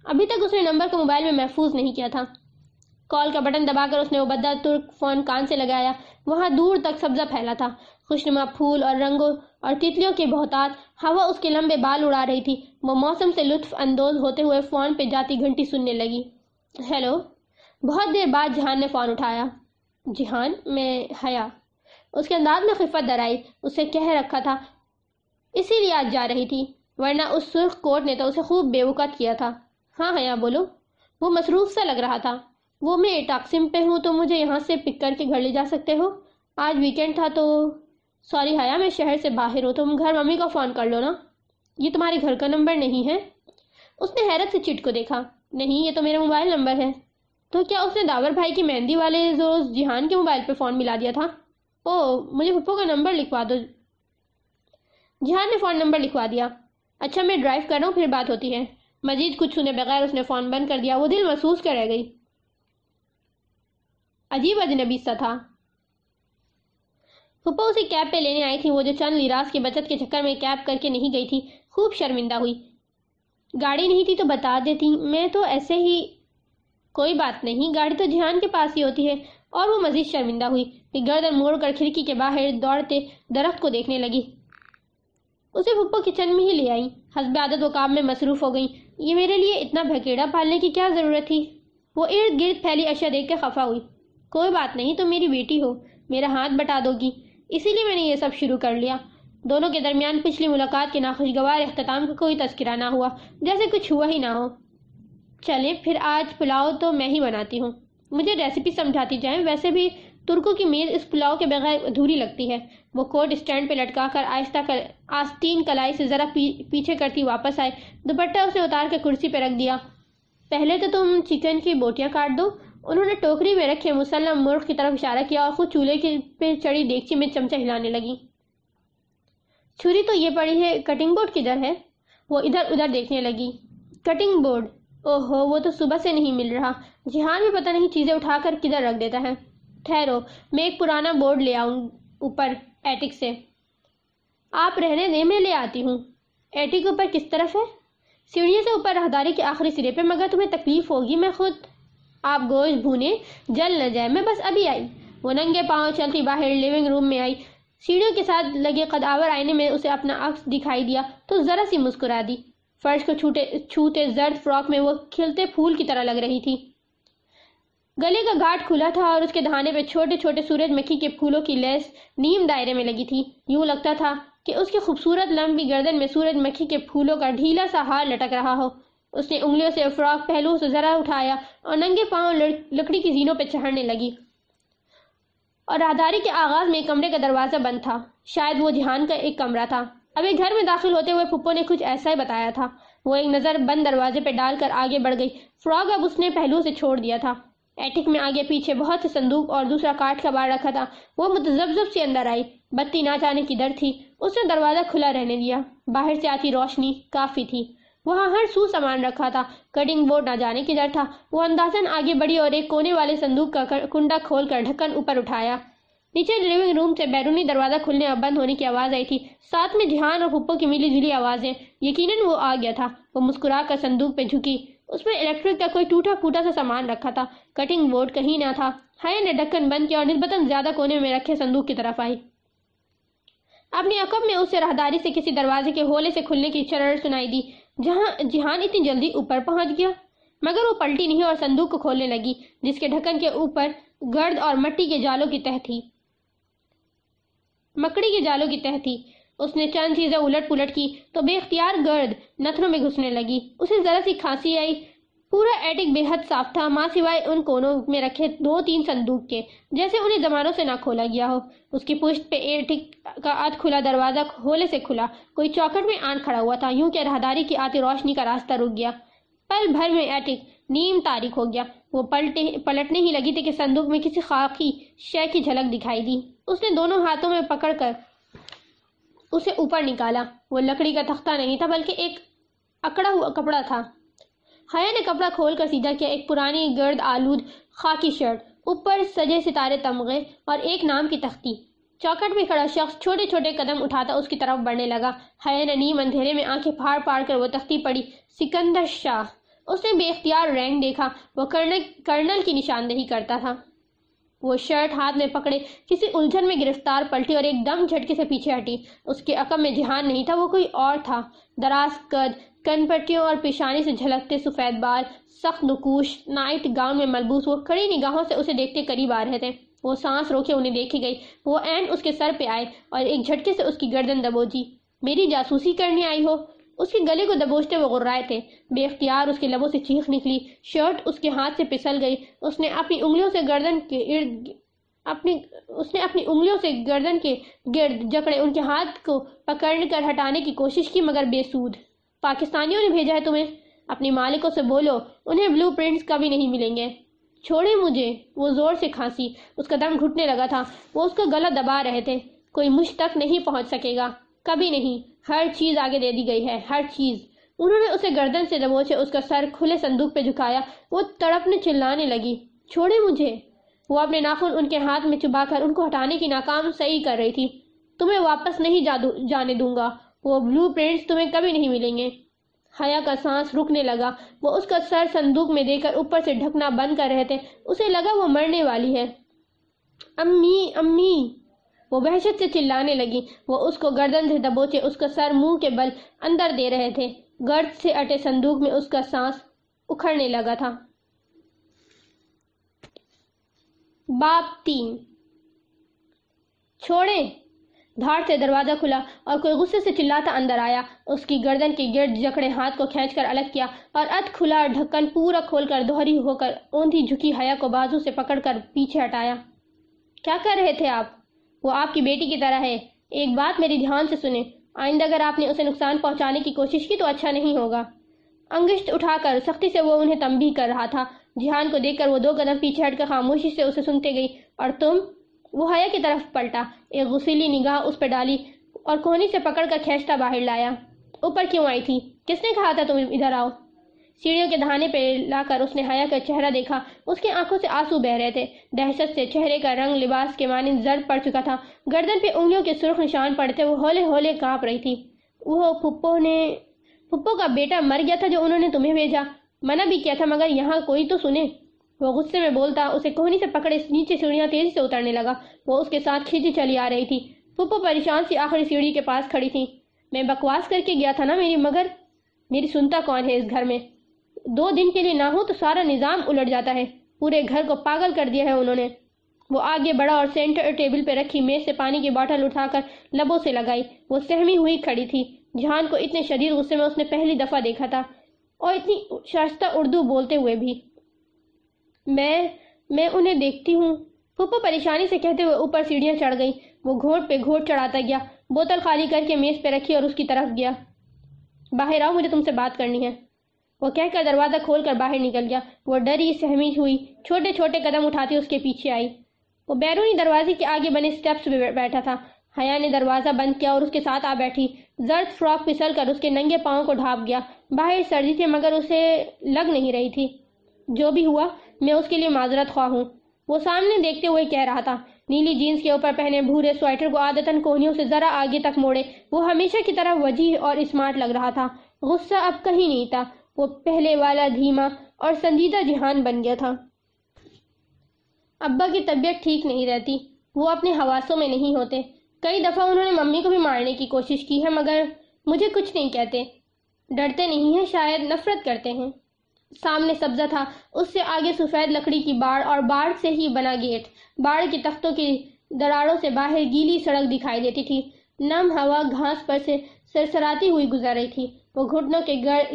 ابھی تک اس نے نمبر کو موبائل میں محفوظ نہیں کیا تھا۔ کال کا بٹن دبا کر اس نے وہ ترک فون کان سے لگایا۔ وہاں دور تک سبزہ پھیلا تھا۔ خوشنما پھول اور رنگوں اور تتلیوں کے بہتات، ہوا اس کے لمبے بال اڑا رہی تھی۔ وہ موسم سے لطف اندوز ہوتے ہوئے فون پہ جاتی گھنٹی سننے لگی۔ ہیلو، بہت دیر بعد جہان نے فون اٹھایا۔ جہان، میں حیا۔ اس کے انداز میں خفت در آئی اسے کہہ رکھا تھا۔ اسی لیے آج جا رہی تھی، ورنہ اس سرخ کوٹ نے تو اسے خوب بے وقت کیا تھا۔ ہاں حیا، بولو۔ وہ مصروف سا لگ رہا تھا۔ وہ میں ٹاکسم پہ ہوں تو مجھے یہاں سے پک کر کے گھر لے جا سکتے ہو؟ آج ویکینڈ تھا تو سوری حیا، میں شہر سے باہر ہوں، تم گھر ممی کو فون کر لو نا۔ یہ تمہارے گھر کا نمبر نہیں ہے۔ اس نے حیرت سے چٹ کو دیکھا۔ نہیں، یہ تو میرا موبائل نمبر ہے۔ تو کیا اس نے داور بھائی کی مہندی والے روز جہان کے موبائل پہ فون ملا دیا تھا؟ او، مجھے پپو کا نمبر لکھوا دو۔ جہان نے فون نمبر لکھوا دیا۔ اچھا میں ڈرائیو کر رہا ہوں، پھر بات ہوتی ہے۔ مزید کچھ سنے بغیر اس نے فون بند کر دیا۔ وہ دل محسوس کر رہ گئی۔ عجیب اجنبی سا تھا۔ پھپھو اسے کیب پہ لینے آئی تھی، وہ جو چند لیراز کی بچت کے چکر میں کیب کر کے نہیں گئی تھی، خوب شرمندہ ہوئی۔ گاڑی نہیں تھی تو بتا دیتی، میں تو ایسے ہی، کوئی بات نہیں، گاڑی تو جہان کے پاس ہی ہوتی ہے۔ اور وہ مزید شرمندہ ہوئی کہ گردن موڑ کر کھڑکی کے باہر دوڑتے درخت کو دیکھنے لگی۔ اسے پھپھو کچن میں ہی لے آئی۔ حسب عادت وہ کام میں مصروف ہو گئی۔ یہ میرے لیے اتنا بھکیڑا پالنے کی کیا ضرورت تھی؟ وہ ارد گرد پھیلی اشیاء دیکھ کے خفا ہوئی۔ کوئی بات نہیں تو میری بیٹی ہو، میرا ہاتھ بٹا دو گی۔ اسی لیے میں نے یہ سب شروع کر لیا۔ دونوں کے درمیان پچھلی ملاقات کے ناخوشگوار اختتام کا کوئی تذکرہ نہ ہوا، جیسے کچھ ہوا ہی نہ ہو۔ چلیں، پھر آج پلاؤ تو میں ہی بناتی ہوں۔ مجھے ریسیپی سمجھاتی جائیں، ویسے بھی ترکوں کی میز اس پلاؤ کے بغیر ادھوری لگتی ہے۔ وہ کوٹ اسٹینڈ پہ لٹکا کر آہستہ کر آستین کلائی سے ذرا پیچھے کرتی واپس آئے۔ دوپٹہ اسے اتار کے کرسی پہ رکھ دیا۔ پہلے تو تم چکن کی بوٹیاں کاٹ دو۔ انہوں نے ٹوکری میں رکھے مسلم مرغ کی طرف اشارہ کیا اور خود چولہے پہ چڑی دیکچی میں چمچہ ہلانے لگی چھری تو یہ پڑی ہے، کٹنگ بورڈ کدھر ہے؟ وہ ادھر ادھر دیکھنے لگی۔ Cutting board. اوہو، وہ تو صبح سے نہیں مل رہا۔ جہان بھی پتہ نہیں چیزیں اٹھا کر کدھر رکھ دیتا ہے۔ ٹھہرو، میں ایک پرانا بورڈ لے آؤں اوپر ایٹک سے۔ آپ رہنے دے میں لے آتی ہوں۔ ایٹک اوپر کس طرف ہے؟ سیڑھیوں سے اوپر راہداری کے آخری سرے پہ، مگر تمہیں تکلیف ہوگی، میں خود آپ گوشت بھونے، جل نہ جائے، میں بس ابھی آئی۔ وہ ننگے پاؤں چلتی باہر لیونگ روم میں آئی۔ سیڑھیوں کے ساتھ لگے قدآور آئینے میں اسے اپنا عکس دکھائی دیا تو ذرا سی مسکرا دی۔ فرش کو چھوٹے، چھوتے زرد فراک میں وہ کھلتے پھول کی طرح لگ رہی تھی۔ گلے کا گھاٹ کھلا تھا اور اس کے دہانے پہ چھوٹے چھوٹے سورج مکھی کے پھولوں کی لیس نیم دائرے میں لگی تھی۔ یوں لگتا تھا کہ اس کے خوبصورت لمبی گردن میں سورج مکھی کے پھولوں کا ڈھیلا سا ہار لٹک رہا ہو۔ اس نے انگلیوں سے فراک پہلو سے ذرا اٹھایا اور ننگے پاؤں لکڑی کی زینوں پہ چڑھنے لگی۔ اور راہداری کے آغاز میں کمرے کا دروازہ بند تھا۔ شاید وہ جہان کا ایک کمرہ تھا۔ اب ایک گھر میں داخل ہوتے ہوئے پھپو نے کچھ ایسا ہی بتایا تھا۔ وہ ایک نظر بند دروازے پہ ڈال کر آگے بڑھ گئی۔ فراغ اب اس نے پہلو سے چھوڑ دیا تھا۔ ایٹک میں آگے پیچھے بہت سے صندوق اور دوسرا کاٹ کا بار رکھا تھا۔ وہ متزبزب سے اندر آئی۔ بتی نہ جانے کی در تھی۔ اس نے دروازہ کھلا رہنے دیا۔ باہر سے آتی روشنی کافی تھی۔ وہاں ہر سو سامان رکھا تھا۔ کٹنگ بورڈ نہ جانے کی تھا۔ وہ اندازن آگے بڑی اور ایک کونے والے صندوق کا کنڈا کھول کر ڈھکن اوپر اٹھایا۔ نیچے لیونگ روم سے بیرونی دروازہ کھلنے اور بند ہونے کی آواز آئی تھی۔ ساتھ میں جہان اور پھپو کی ملی جلی آوازیں۔ یقیناً وہ آ گیا تھا۔ وہ مسکرا کر صندوق پہ جھکی۔ اس میں الیکٹرک کا کوئی ٹوٹا پھوٹا سا سامان رکھا تھا۔ کٹنگ بورڈ کہیں نہ تھا۔ ہیا نے ڈھکن بند کیا اور نسبتاً زیادہ کونے میں رکھے صندوق کی طرف آئی۔ اپنی عقب میں اسے راہداری سے کسی دروازے کے ہولے سے کھلنے کی چرر سنائی دی۔ جہاں جہان اتنی جلدی اوپر پہنچ گیا، مگر وہ پلٹی نہیں اور صندوق کو کھولنے لگی، جس کے ڈھکن کے اوپر گرد اور مٹی کے جالوں کی تہ تھی۔ مکڑی کے جالوں کی تہ تھی۔ اس نے چند چیزیں الٹ پلٹ کی تو بے اختیار گرد نتھروں میں گھسنے لگی۔ اسے ذرا سی کھانسی آئی۔ پورا ایٹک بے حد صاف تھا۔ ماں سوائے ان کونوں میں رکھے دو تین صندوق کے، جیسے انہیں زمانوں سے نہ کھولا گیا ہو۔ اس کی پشت پہ ایٹک کا آدھ کھلا، دروازہ ہولے سے کھلا۔ کوئی چوکٹ میں آن کھڑا ہوا تھا۔ یوں کہ راہداری کی آتی روشنی کا راستہ رک گیا۔ پل بھر میں ایٹک نیم تاریخ ہو گیا۔ وہ پلٹے، پلٹنے ہی لگی تھی کہ صندوق میں کسی خاکی شے کی جھلک دکھائی دی۔ اس نے دونوں ہاتھوں میں پکڑ کر اسے اوپر نکالا۔ وہ لکڑی کا تختہ نہیں تھا بلکہ ایک اکڑا ہوا کپڑا تھا۔ حیا نے کپڑا کھول کر سیدھا کیا، ایک پرانی گرد آلود خاکی شرٹ، اوپر سجے ستارے تمغے اور ایک نام کی تختی۔ چوکٹ میں کھڑا شخص چھوٹے چھوٹے قدم اٹھاتا اس کی طرف بڑھنے لگا۔ حیا نے نیم اندھیرے میں آنکھیں پھاڑ پھاڑ کر وہ تختی پڑی۔ سکندر شاہ۔ اس نے بے اختیار رینک دیکھا۔ وہ کرنل کی نشاندہی کرتا تھا۔ وہ شرٹ ہاتھ میں پکڑے، کسی الجھن میں گرفتار پلٹی اور ایک دم جھٹکے سے پیچھے ہٹی۔ اس کے عقب میں جہان نہیں تھا، وہ کوئی اور تھا۔ دراز قد کن پٹیوں اور پیشانی سے جھلکتے سفید بال، سخت نکوش، نائٹ گاؤن میں ملبوس، وہ کڑی نگاہوں سے اسے دیکھتے قریب آ رہے تھے۔ وہ سانس روکے انہیں دیکھی گئی۔ وہ این اس کے سر پہ آئے اور ایک جھٹکے سے اس کی گردن دبوجی میری جاسوسی کرنے آئی ہو۔ اس کے گلے کو دبوچتے وہ غرائے تھے۔ بے اختیار اس کے لبوں سے چیخ نکلی، شرٹ اس کے ہاتھ سے پسل گئی۔ اس نے اپنی انگلیوں سے گردن کے ارد اپنی، اس نے اپنی انگلیوں سے گردن کے گرد جکڑے ان کے ہاتھ کو پکڑ کر ہٹانے کی کوشش کی، مگر بے سود۔ پاکستانیوں نے بھیجا ہے تمہیں۔ اپنی مالکوں سے بولو، انہیں بلو پرنٹس کبھی نہیں ملیں گے۔ چھوڑے مجھے، وہ زور سے کھانسی، اس کا دم گھٹنے لگا تھا۔ وہ اس کا گلا دبا رہے تھے۔ کوئی مجھ تک نہیں پہنچ سکے گا۔ کبھی نہیں۔ ہر چیز آگے دے دی گئی ہے، ہر چیز۔ انہوں نے اسے گردن سے دبوچے، اس کا سر کھلے صندوق پہ جھکایا، وہ تڑپنے چلانے لگی۔ چھوڑے مجھے۔ وہ اپنے ناخن ان کے ہاتھ میں چبا کر ان کو ہٹانے کی ناکام صحیح کر رہی تھی۔ تمہیں واپس نہیں جادو، جانے دوں گا۔ وہ بلو پرنٹس تمہیں کبھی نہیں ملیں گے۔ حیا کا سانس رکنے لگا۔ وہ اس کا سر صندوق میں دے کر اوپر سے ڈھکنا بند کر رہے تھے۔ اسے لگا وہ مرنے والی ہے۔ امی امی۔ وہ وحشت سے چلانے لگی۔ وہ اس کو گردن سے دبوچے، اس کا سر منہ کے بل اندر دے رہے تھے۔ گرد سے اٹے صندوق میں اس کا سانس اکھڑنے لگا تھا۔ باپ تین۔ چھوڑے دھاڑ سے دروازہ کھلا اور کوئی غصے سے چلاتا اندر آیا۔ اس کی گردن کے گرد جکڑے ہاتھ کو کھینچ کر الگ کیا اور ات کھلا ڈھکن پورا کھول کر دوہری ہو کر اوندھی جھکی حیا کو بازو سے پکڑ کر پیچھے ہٹایا۔ کیا کر رہے تھے آپ؟ وہ آپ کی بیٹی کی طرح ہے۔ ایک بات میری دھیان سے سنیں۔ آئندہ اگر آپ نے اسے نقصان پہنچانے کی کوشش کی تو اچھا نہیں ہوگا۔ انگشت اٹھا کر سختی سے وہ انہیں تنبیہ کر رہا تھا۔ جہان کو دیکھ کر وہ دو قدم پیچھے ہٹ کر خاموشی سے اسے سنتے گئی۔ اور تم؟ وہ حیا کی طرف پلٹا۔ ایک غسیلی نگاہ اس پہ ڈالی اور کونی سے پکڑ کر کھینچتا باہر لایا۔ اوپر کیوں آئی تھی؟ کس نے کہا تھا تم ادھر آؤ؟ سیڑھیوں کے دہانے پہ لا کر اس نے حیا کا چہرہ دیکھا۔ اس کے آنکھوں سے آنسو بہ رہے تھے۔ دہشت سے چہرے کا رنگ لباس کے مانند زرد پڑ چکا تھا۔ گردن پہ انگلیوں کے سرخ نشان پڑتے وہ ہولے ہولے کانپ رہی تھی۔ وہ پھپو نے پھپو کا بیٹا مر گیا تھا جو انہوں نے تمہیں بھیجا۔ منع بھی کیا تھا، مگر یہاں کوئی تو سنے۔ وہ غصے میں بولتا، اسے کوہنی سے پکڑے نیچے سیڑھیاں تیزی سے اترنے لگا۔ وہ اس کے ساتھ کھینچی چلی آ رہی تھی۔ پھپھو پریشان سی آخری سیڑھی کے پاس کھڑی تھی۔ میں بکواس کر کے گیا تھا نا میری، مگر میری سنتا کون ہے اس گھر میں؟ دو دن کے لیے نہ ہو تو سارا نظام الٹ جاتا ہے۔ پورے گھر کو پاگل کر دیا ہے انہوں نے۔ وہ آگے بڑا اور سینٹر ٹیبل پہ رکھی میز سے پانی کی باٹل اٹھا کر لبوں سے لگائی۔ وہ سہمی ہوئی کھڑی تھی۔ جہان کو اتنے شدید غصے میں اس نے پہلی دفعہ دیکھا تھا۔ اور اتنی شائستہ اردو بولتے ہوئے بھی۔ میں میں انہیں دیکھتی ہوں۔ پھپھو پریشانی سے کہتے ہوئے اوپر سیڑھیاں چڑھ گئی وہ گھوٹ پہ گھوٹ چڑھاتا گیا۔ بوتل خالی کر کے میز پہ رکھی اور اس کی طرف گیا۔ باہر آؤ، مجھے تم سے بات کرنی ہے۔ وہ کہہ کر دروازہ کھول کر باہر نکل گیا۔ وہ ڈری، سہمی ہوئی، چھوٹے چھوٹے قدم اٹھاتی اس کے پیچھے آئی۔ وہ بیرونی دروازے کے آگے بنے سٹیپس پہ بیٹھا تھا۔ حیا نے دروازہ بند کیا اور اس کے ساتھ آ بیٹھی۔ زرد فراک پسل کر اس کے ننگے پاؤں کو ڈھاپ گیا۔ باہر سردی تھی مگر اسے لگ نہیں رہی تھی۔ جو بھی ہوا، میں اس کے لیے معذرت خواہ ہوں۔ وہ سامنے دیکھتے ہوئے کہہ رہا تھا، نیلی جینز کے اوپر پہنے بھورے سویٹر کو عادتاً کوہنیوں سے ذرا آگے تک موڑے۔ وہ ہمیشہ کی طرح وجیح اور اسمارٹ لگ رہا تھا۔ غصہ اب کہیں نہیں تھا۔ وہ پہلے والا دھیما اور سنجیدہ جہان بن گیا تھا۔ ابا کی طبیعت ٹھیک نہیں رہتی، وہ اپنے حواسوں میں نہیں ہوتے۔ کئی دفعہ انہوں نے ممی کو بھی مارنے کی کوشش کی ہے، مگر مجھے کچھ نہیں کہتے۔ ڈرتے نہیں ہیں، شاید نفرت کرتے ہیں۔ سامنے سبزہ تھا، اس سے آگے سفید لکڑی کی باڑ اور باڑ سے ہی بنا گیٹ۔ باڑ کی تختوں کی دراڑوں سے باہر گیلی سڑک دکھائی دیتی تھی۔ نم ہوا گھاس پر سے سرسراتی ہوئی گزر رہی تھی۔ وہ گھٹنوں کے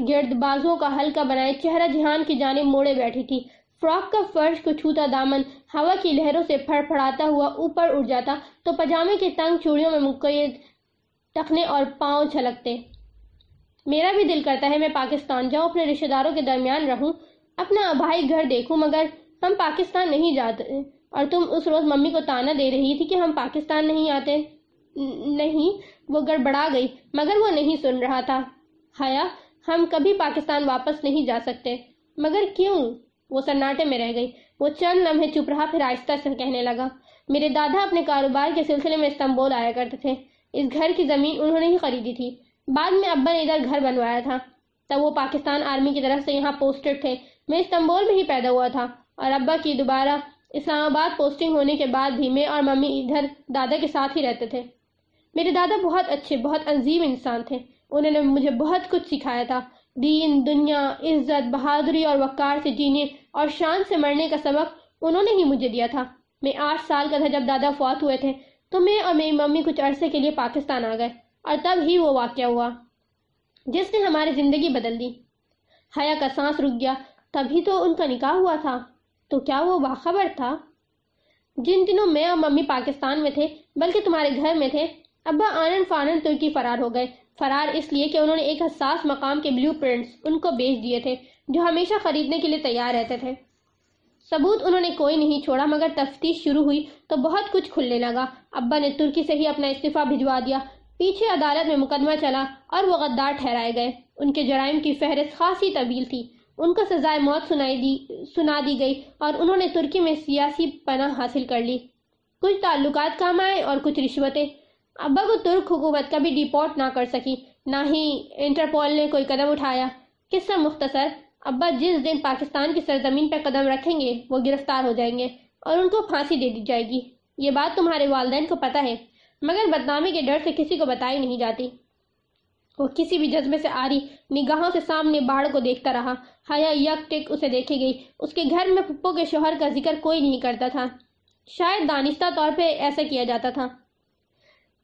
گرد بازوں کا ہلکا بنائے چہرہ جہان کی جانب موڑے بیٹھی تھی۔ فراک کا فرش کو چھوتا دامن ہوا کی لہروں سے پھڑ پھڑاتا ہوا اوپر اڑ جاتا تو پجامے کے تنگ چوڑیوں میں مقید ٹکنے اور پاؤں چھلکتے۔ میرا بھی دل کرتا ہے میں پاکستان جاؤں، اپنے رشتہ داروں کے درمیان رہوں، اپنا بھائی گھر دیکھوں، مگر ہم پاکستان نہیں جاتے اور تم اس روز ممی کو تانا دے رہی تھی کہ ہم پاکستان نہیں آتے، نہیں، وہ گڑبڑا گئی، مگر وہ نہیں سن رہا تھا۔ حیا، ہم کبھی پاکستان واپس نہیں جا سکتے۔ مگر کیوں؟ وہ سناٹے میں رہ گئی۔ وہ چند لمحے چپ رہا، پھر آہستہ سے کہنے لگا۔ میرے دادا اپنے کاروبار کے سلسلے میں استنبول آیا کرتے تھے۔ اس گھر کی زمین انہوں نے ہی خریدی تھی۔ بعد میں ابا نے ادھر گھر بنوایا تھا۔ تب وہ پاکستان آرمی کی طرف سے یہاں پوسٹڈ تھے۔ میں استنبول میں ہی پیدا ہوا تھا۔ اور ابا کی دوبارہ اسلام آباد پوسٹنگ ہونے کے بعد بھی میں اور ممی ادھر دادا کے ساتھ ہی رہتے تھے۔ میرے دادا بہت اچھے، بہت عظیم انسان تھے۔ انہوں نے مجھے بہت کچھ سکھایا تھا۔ دین، دنیا، عزت، بہادری اور وقار سے جینے اور شان سے مرنے کا سبق انہوں نے ہی مجھے دیا تھا۔ میں آٹھ سال کا تھا جب دادا فوت ہوئے تھے۔ تو میں اور میری ممی کچھ عرصے کے لیے پاکستان آ گئے اور تب ہی وہ واقعہ ہوا۔ جس نے ہماری زندگی بدل دی۔ حیا کا سانس رک گیا۔ تبھی تو ان کا نکاح ہوا تھا۔ تو کیا وہ باخبر تھا؟ جن دنوں میں اور ممی پاکستان میں تھے، بلکہ تمہارے گھر میں تھے، ابا آنند فانند ترکی فرار ہو گئے۔ فرار اس لیے کہ انہوں نے ایک حساس مقام کے بلیو پرنٹس ان کو بیچ دیے تھے جو ہمیشہ خریدنے کے لیے تیار رہتے تھے۔ ثبوت انہوں نے کوئی نہیں چھوڑا، مگر تفتیش شروع ہوئی تو بہت کچھ کھلنے لگا۔ ابا نے ترکی سے ہی اپنا استعفیٰ بھجوا دیا۔ پیچھے عدالت میں مقدمہ چلا اور وہ غدار ٹھہرائے گئے۔ ان کے جرائم کی فہرست خاصی طویل تھی۔ ان کو سزائے موت سنائی دی، سنا دی گئی اور انہوں نے ترکی میں سیاسی پناہ حاصل کر لی۔ کچھ تعلقات کام آئے اور کچھ رشوتیں۔ ابا کو ترک حکومت کبھی ڈیپورٹ نہ کر سکی، نہ ہی انٹرپول نے کوئی قدم اٹھایا۔ قصہ مختصر؟ ابا جس دن پاکستان کی سرزمین پر قدم رکھیں گے، وہ گرفتار ہو جائیں گے اور ان کو پھانسی دے دی جائے گی۔ یہ بات تمہارے والدین کو پتہ ہے، مگر بدنامی کے ڈر سے کسی کو بتائی نہیں جاتی۔ وہ کسی بھی جذبے سے آ رہی نگاہوں سے سامنے باڑ کو دیکھتا رہا۔ حیا یک ٹک اسے دیکھے گئی۔ اس کے گھر میں پپو کے شوہر کا ذکر کوئی نہیں کرتا تھا۔ شاید دانستہ طور پہ ایسا کیا جاتا تھا۔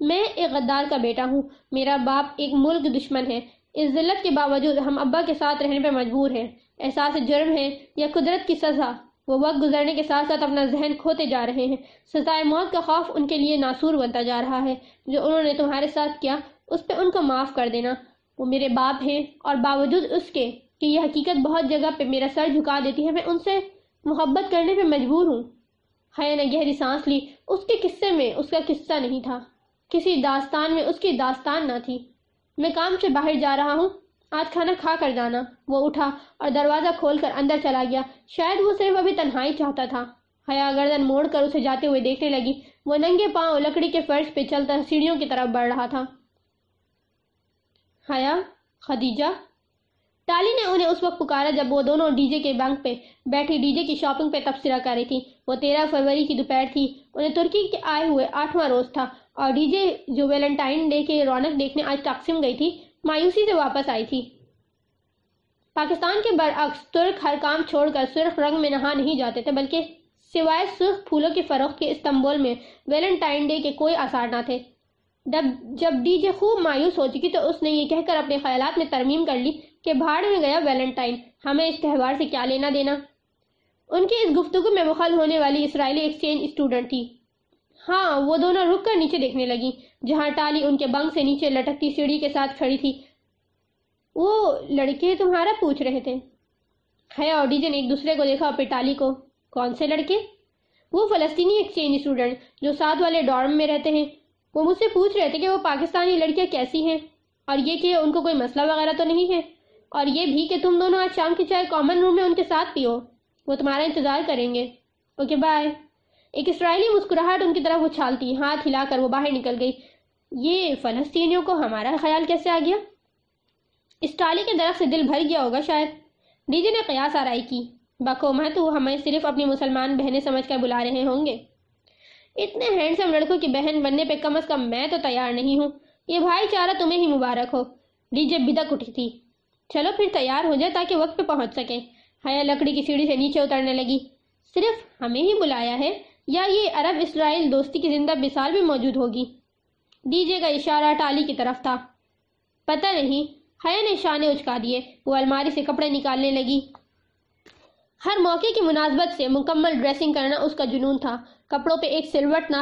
میں ایک غدار کا بیٹا ہوں۔ میرا باپ ایک ملک دشمن ہے۔ اس ذلت کے باوجود ہم ابا کے ساتھ رہنے پہ مجبور ہیں۔ احساس جرم ہے یا قدرت کی سزا۔ وہ وقت گزرنے کے ساتھ ساتھ اپنا ذہن کھوتے جا رہے ہیں۔ سزائے موت کا خوف ان کے لیے ناسور بنتا جا رہا ہے۔ جو انہوں نے تمہارے ساتھ کیا، اس پہ ان کو معاف کر دینا۔ وہ میرے باپ ہیں اور باوجود اس کے کہ یہ حقیقت بہت جگہ پہ میرا سر جھکا دیتی ہے، میں ان سے محبت کرنے پہ مجبور ہوں۔ حیا نے گہری سانس لی۔ اس کے قصے میں اس کا قصہ نہیں تھا۔ کسی داستان میں اس کی داستان نہ تھی۔ میں کام سے باہر جا رہا ہوں۔ آج کھانا کھا کر جانا۔ وہ اٹھا اور دروازہ کھول کر اندر چلا گیا۔ شاید وہ صرف ابھی تنہائی چاہتا تھا۔ حیا گردن موڑ کر اسے جاتے ہوئے دیکھنے لگی۔ وہ ننگے پاؤں لکڑی کے فرش پہ چلتا سیڑھیوں کی طرف بڑھ رہا تھا۔ حیا، خدیجہ۔ ٹالی نے انہیں اس وقت پکارا جب وہ دونوں ڈی جے کے بنک پہ بیٹھی ڈی جے کی شاپنگ پہ تبصرہ کر رہی تھی۔ وہ تیرہ فروری کی دوپہر تھی۔ انہیں ترکی کے آئے ہوئے آٹھواں روز تھا۔ اور ڈی جے جو ویلنٹائن ڈے کے رونق دیکھنے آج تقسیم گئی تھی، مایوسی سے واپس آئی تھی۔ پاکستان کے برعکس، ترک ہر کام چھوڑ کر سرخ رنگ میں نہا نہیں جاتے تھے، بلکہ سوائے سرخ پھولوں کے فروخت کے استنبول میں ویلنٹائن ڈے کے کوئی آثار نہ تھے۔ جب ڈی جے خوب مایوس ہو چکی تو اس نے یہ کہہ کر اپنے خیالات میں ترمیم کر لی کہ بھاڑ میں گیا ویلنٹائن، ہمیں اس تہوار سے کیا لینا دینا۔ ان کی اس گفتگو میں مخل ہونے والی اسرائیلی ایکسچینج اسٹوڈنٹ تھی۔ ہاں وہ دونوں رک کر نیچے دیکھنے لگی جہاں ٹالی ان کے بنگ سے نیچے لٹکتی سیڑھی کے ساتھ کھڑی تھی۔ وہ لڑکے تمہارا پوچھ رہے تھے۔ حیا اور ڈیجن ایک دوسرے کو دیکھا اور پھر ٹالی کو، کون سے لڑکے؟ وہ فلسطینی ایکسچینج اسٹوڈنٹ جو ساتھ والے ڈارم میں رہتے ہیں۔ وہ مجھ سے پوچھ رہے تھے کہ وہ پاکستانی لڑکیاں کیسی ہیں۔ اور یہ کہ ان کو کوئی مسئلہ وغیرہ تو نہیں ہے۔ اور یہ بھی کہ تم دونوں آج شام کی چائے کامن روم میں ان کے ساتھ پیو۔ وہ تمہارا انتظار کریں گے۔ اوکے بائے ایک اسرائیلی مسکراہٹ ان کی طرف اچھالتی، ہاتھ ہلا کر وہ باہر نکل گئی۔ یہ فلسطینیوں کو ہمارا خیال کیسے آ گیا؟ اس ٹالی کے درخت سے دل بھر گیا ہوگا شاید۔ ڈیجے نے قیاس آرائی کی۔ بکو میں تو ہمیں صرف اپنی مسلمان بہنیں سمجھ کر بلا رہے ہوں گے۔ اتنے ہینڈسم لڑکوں کی بہن بننے پہ کم از کم میں تو تیار نہیں ہوں۔ یہ بھائی چارہ تمہیں ہی مبارک ہو۔ ڈیجے بدک اٹھی تھی۔ چلو پھر تیار ہو جائے تاکہ وقت پہ پہنچ سکے حیا لکڑی کی سیڑھی سے نیچے اترنے لگی۔ صرف ہمیں ہی بلایا ہے۔ یا یہ عرب اسرائیل دوستی کی زندہ مثال بھی موجود ہوگی۔ ڈی جے کا اشارہ ٹالی کی طرف تھا۔ پتہ نہیں حیا نے شانے اچکا دیے، وہ الماری سے کپڑے نکالنے لگی۔ ہر موقع کی مناسبت سے مکمل ڈریسنگ کرنا اس کا جنون تھا۔ کپڑوں پہ ایک سلوٹ نہ،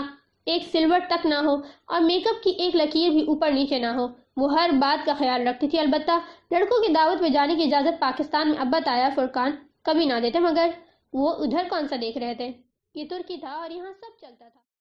ایک سلوٹ تک نہ ہو اور میک اپ کی ایک لکیر بھی اوپر نیچے نہ ہو۔ وہ ہر بات کا خیال رکھتی تھی۔ البتہ لڑکوں کی دعوت میں جانے کی اجازت پاکستان میں ابت آیا فرقان کبھی نہ دیتے، مگر وہ ادھر کون سا دیکھ رہے تھے؟ یہ ترکی تھا اور یہاں سب چلتا تھا۔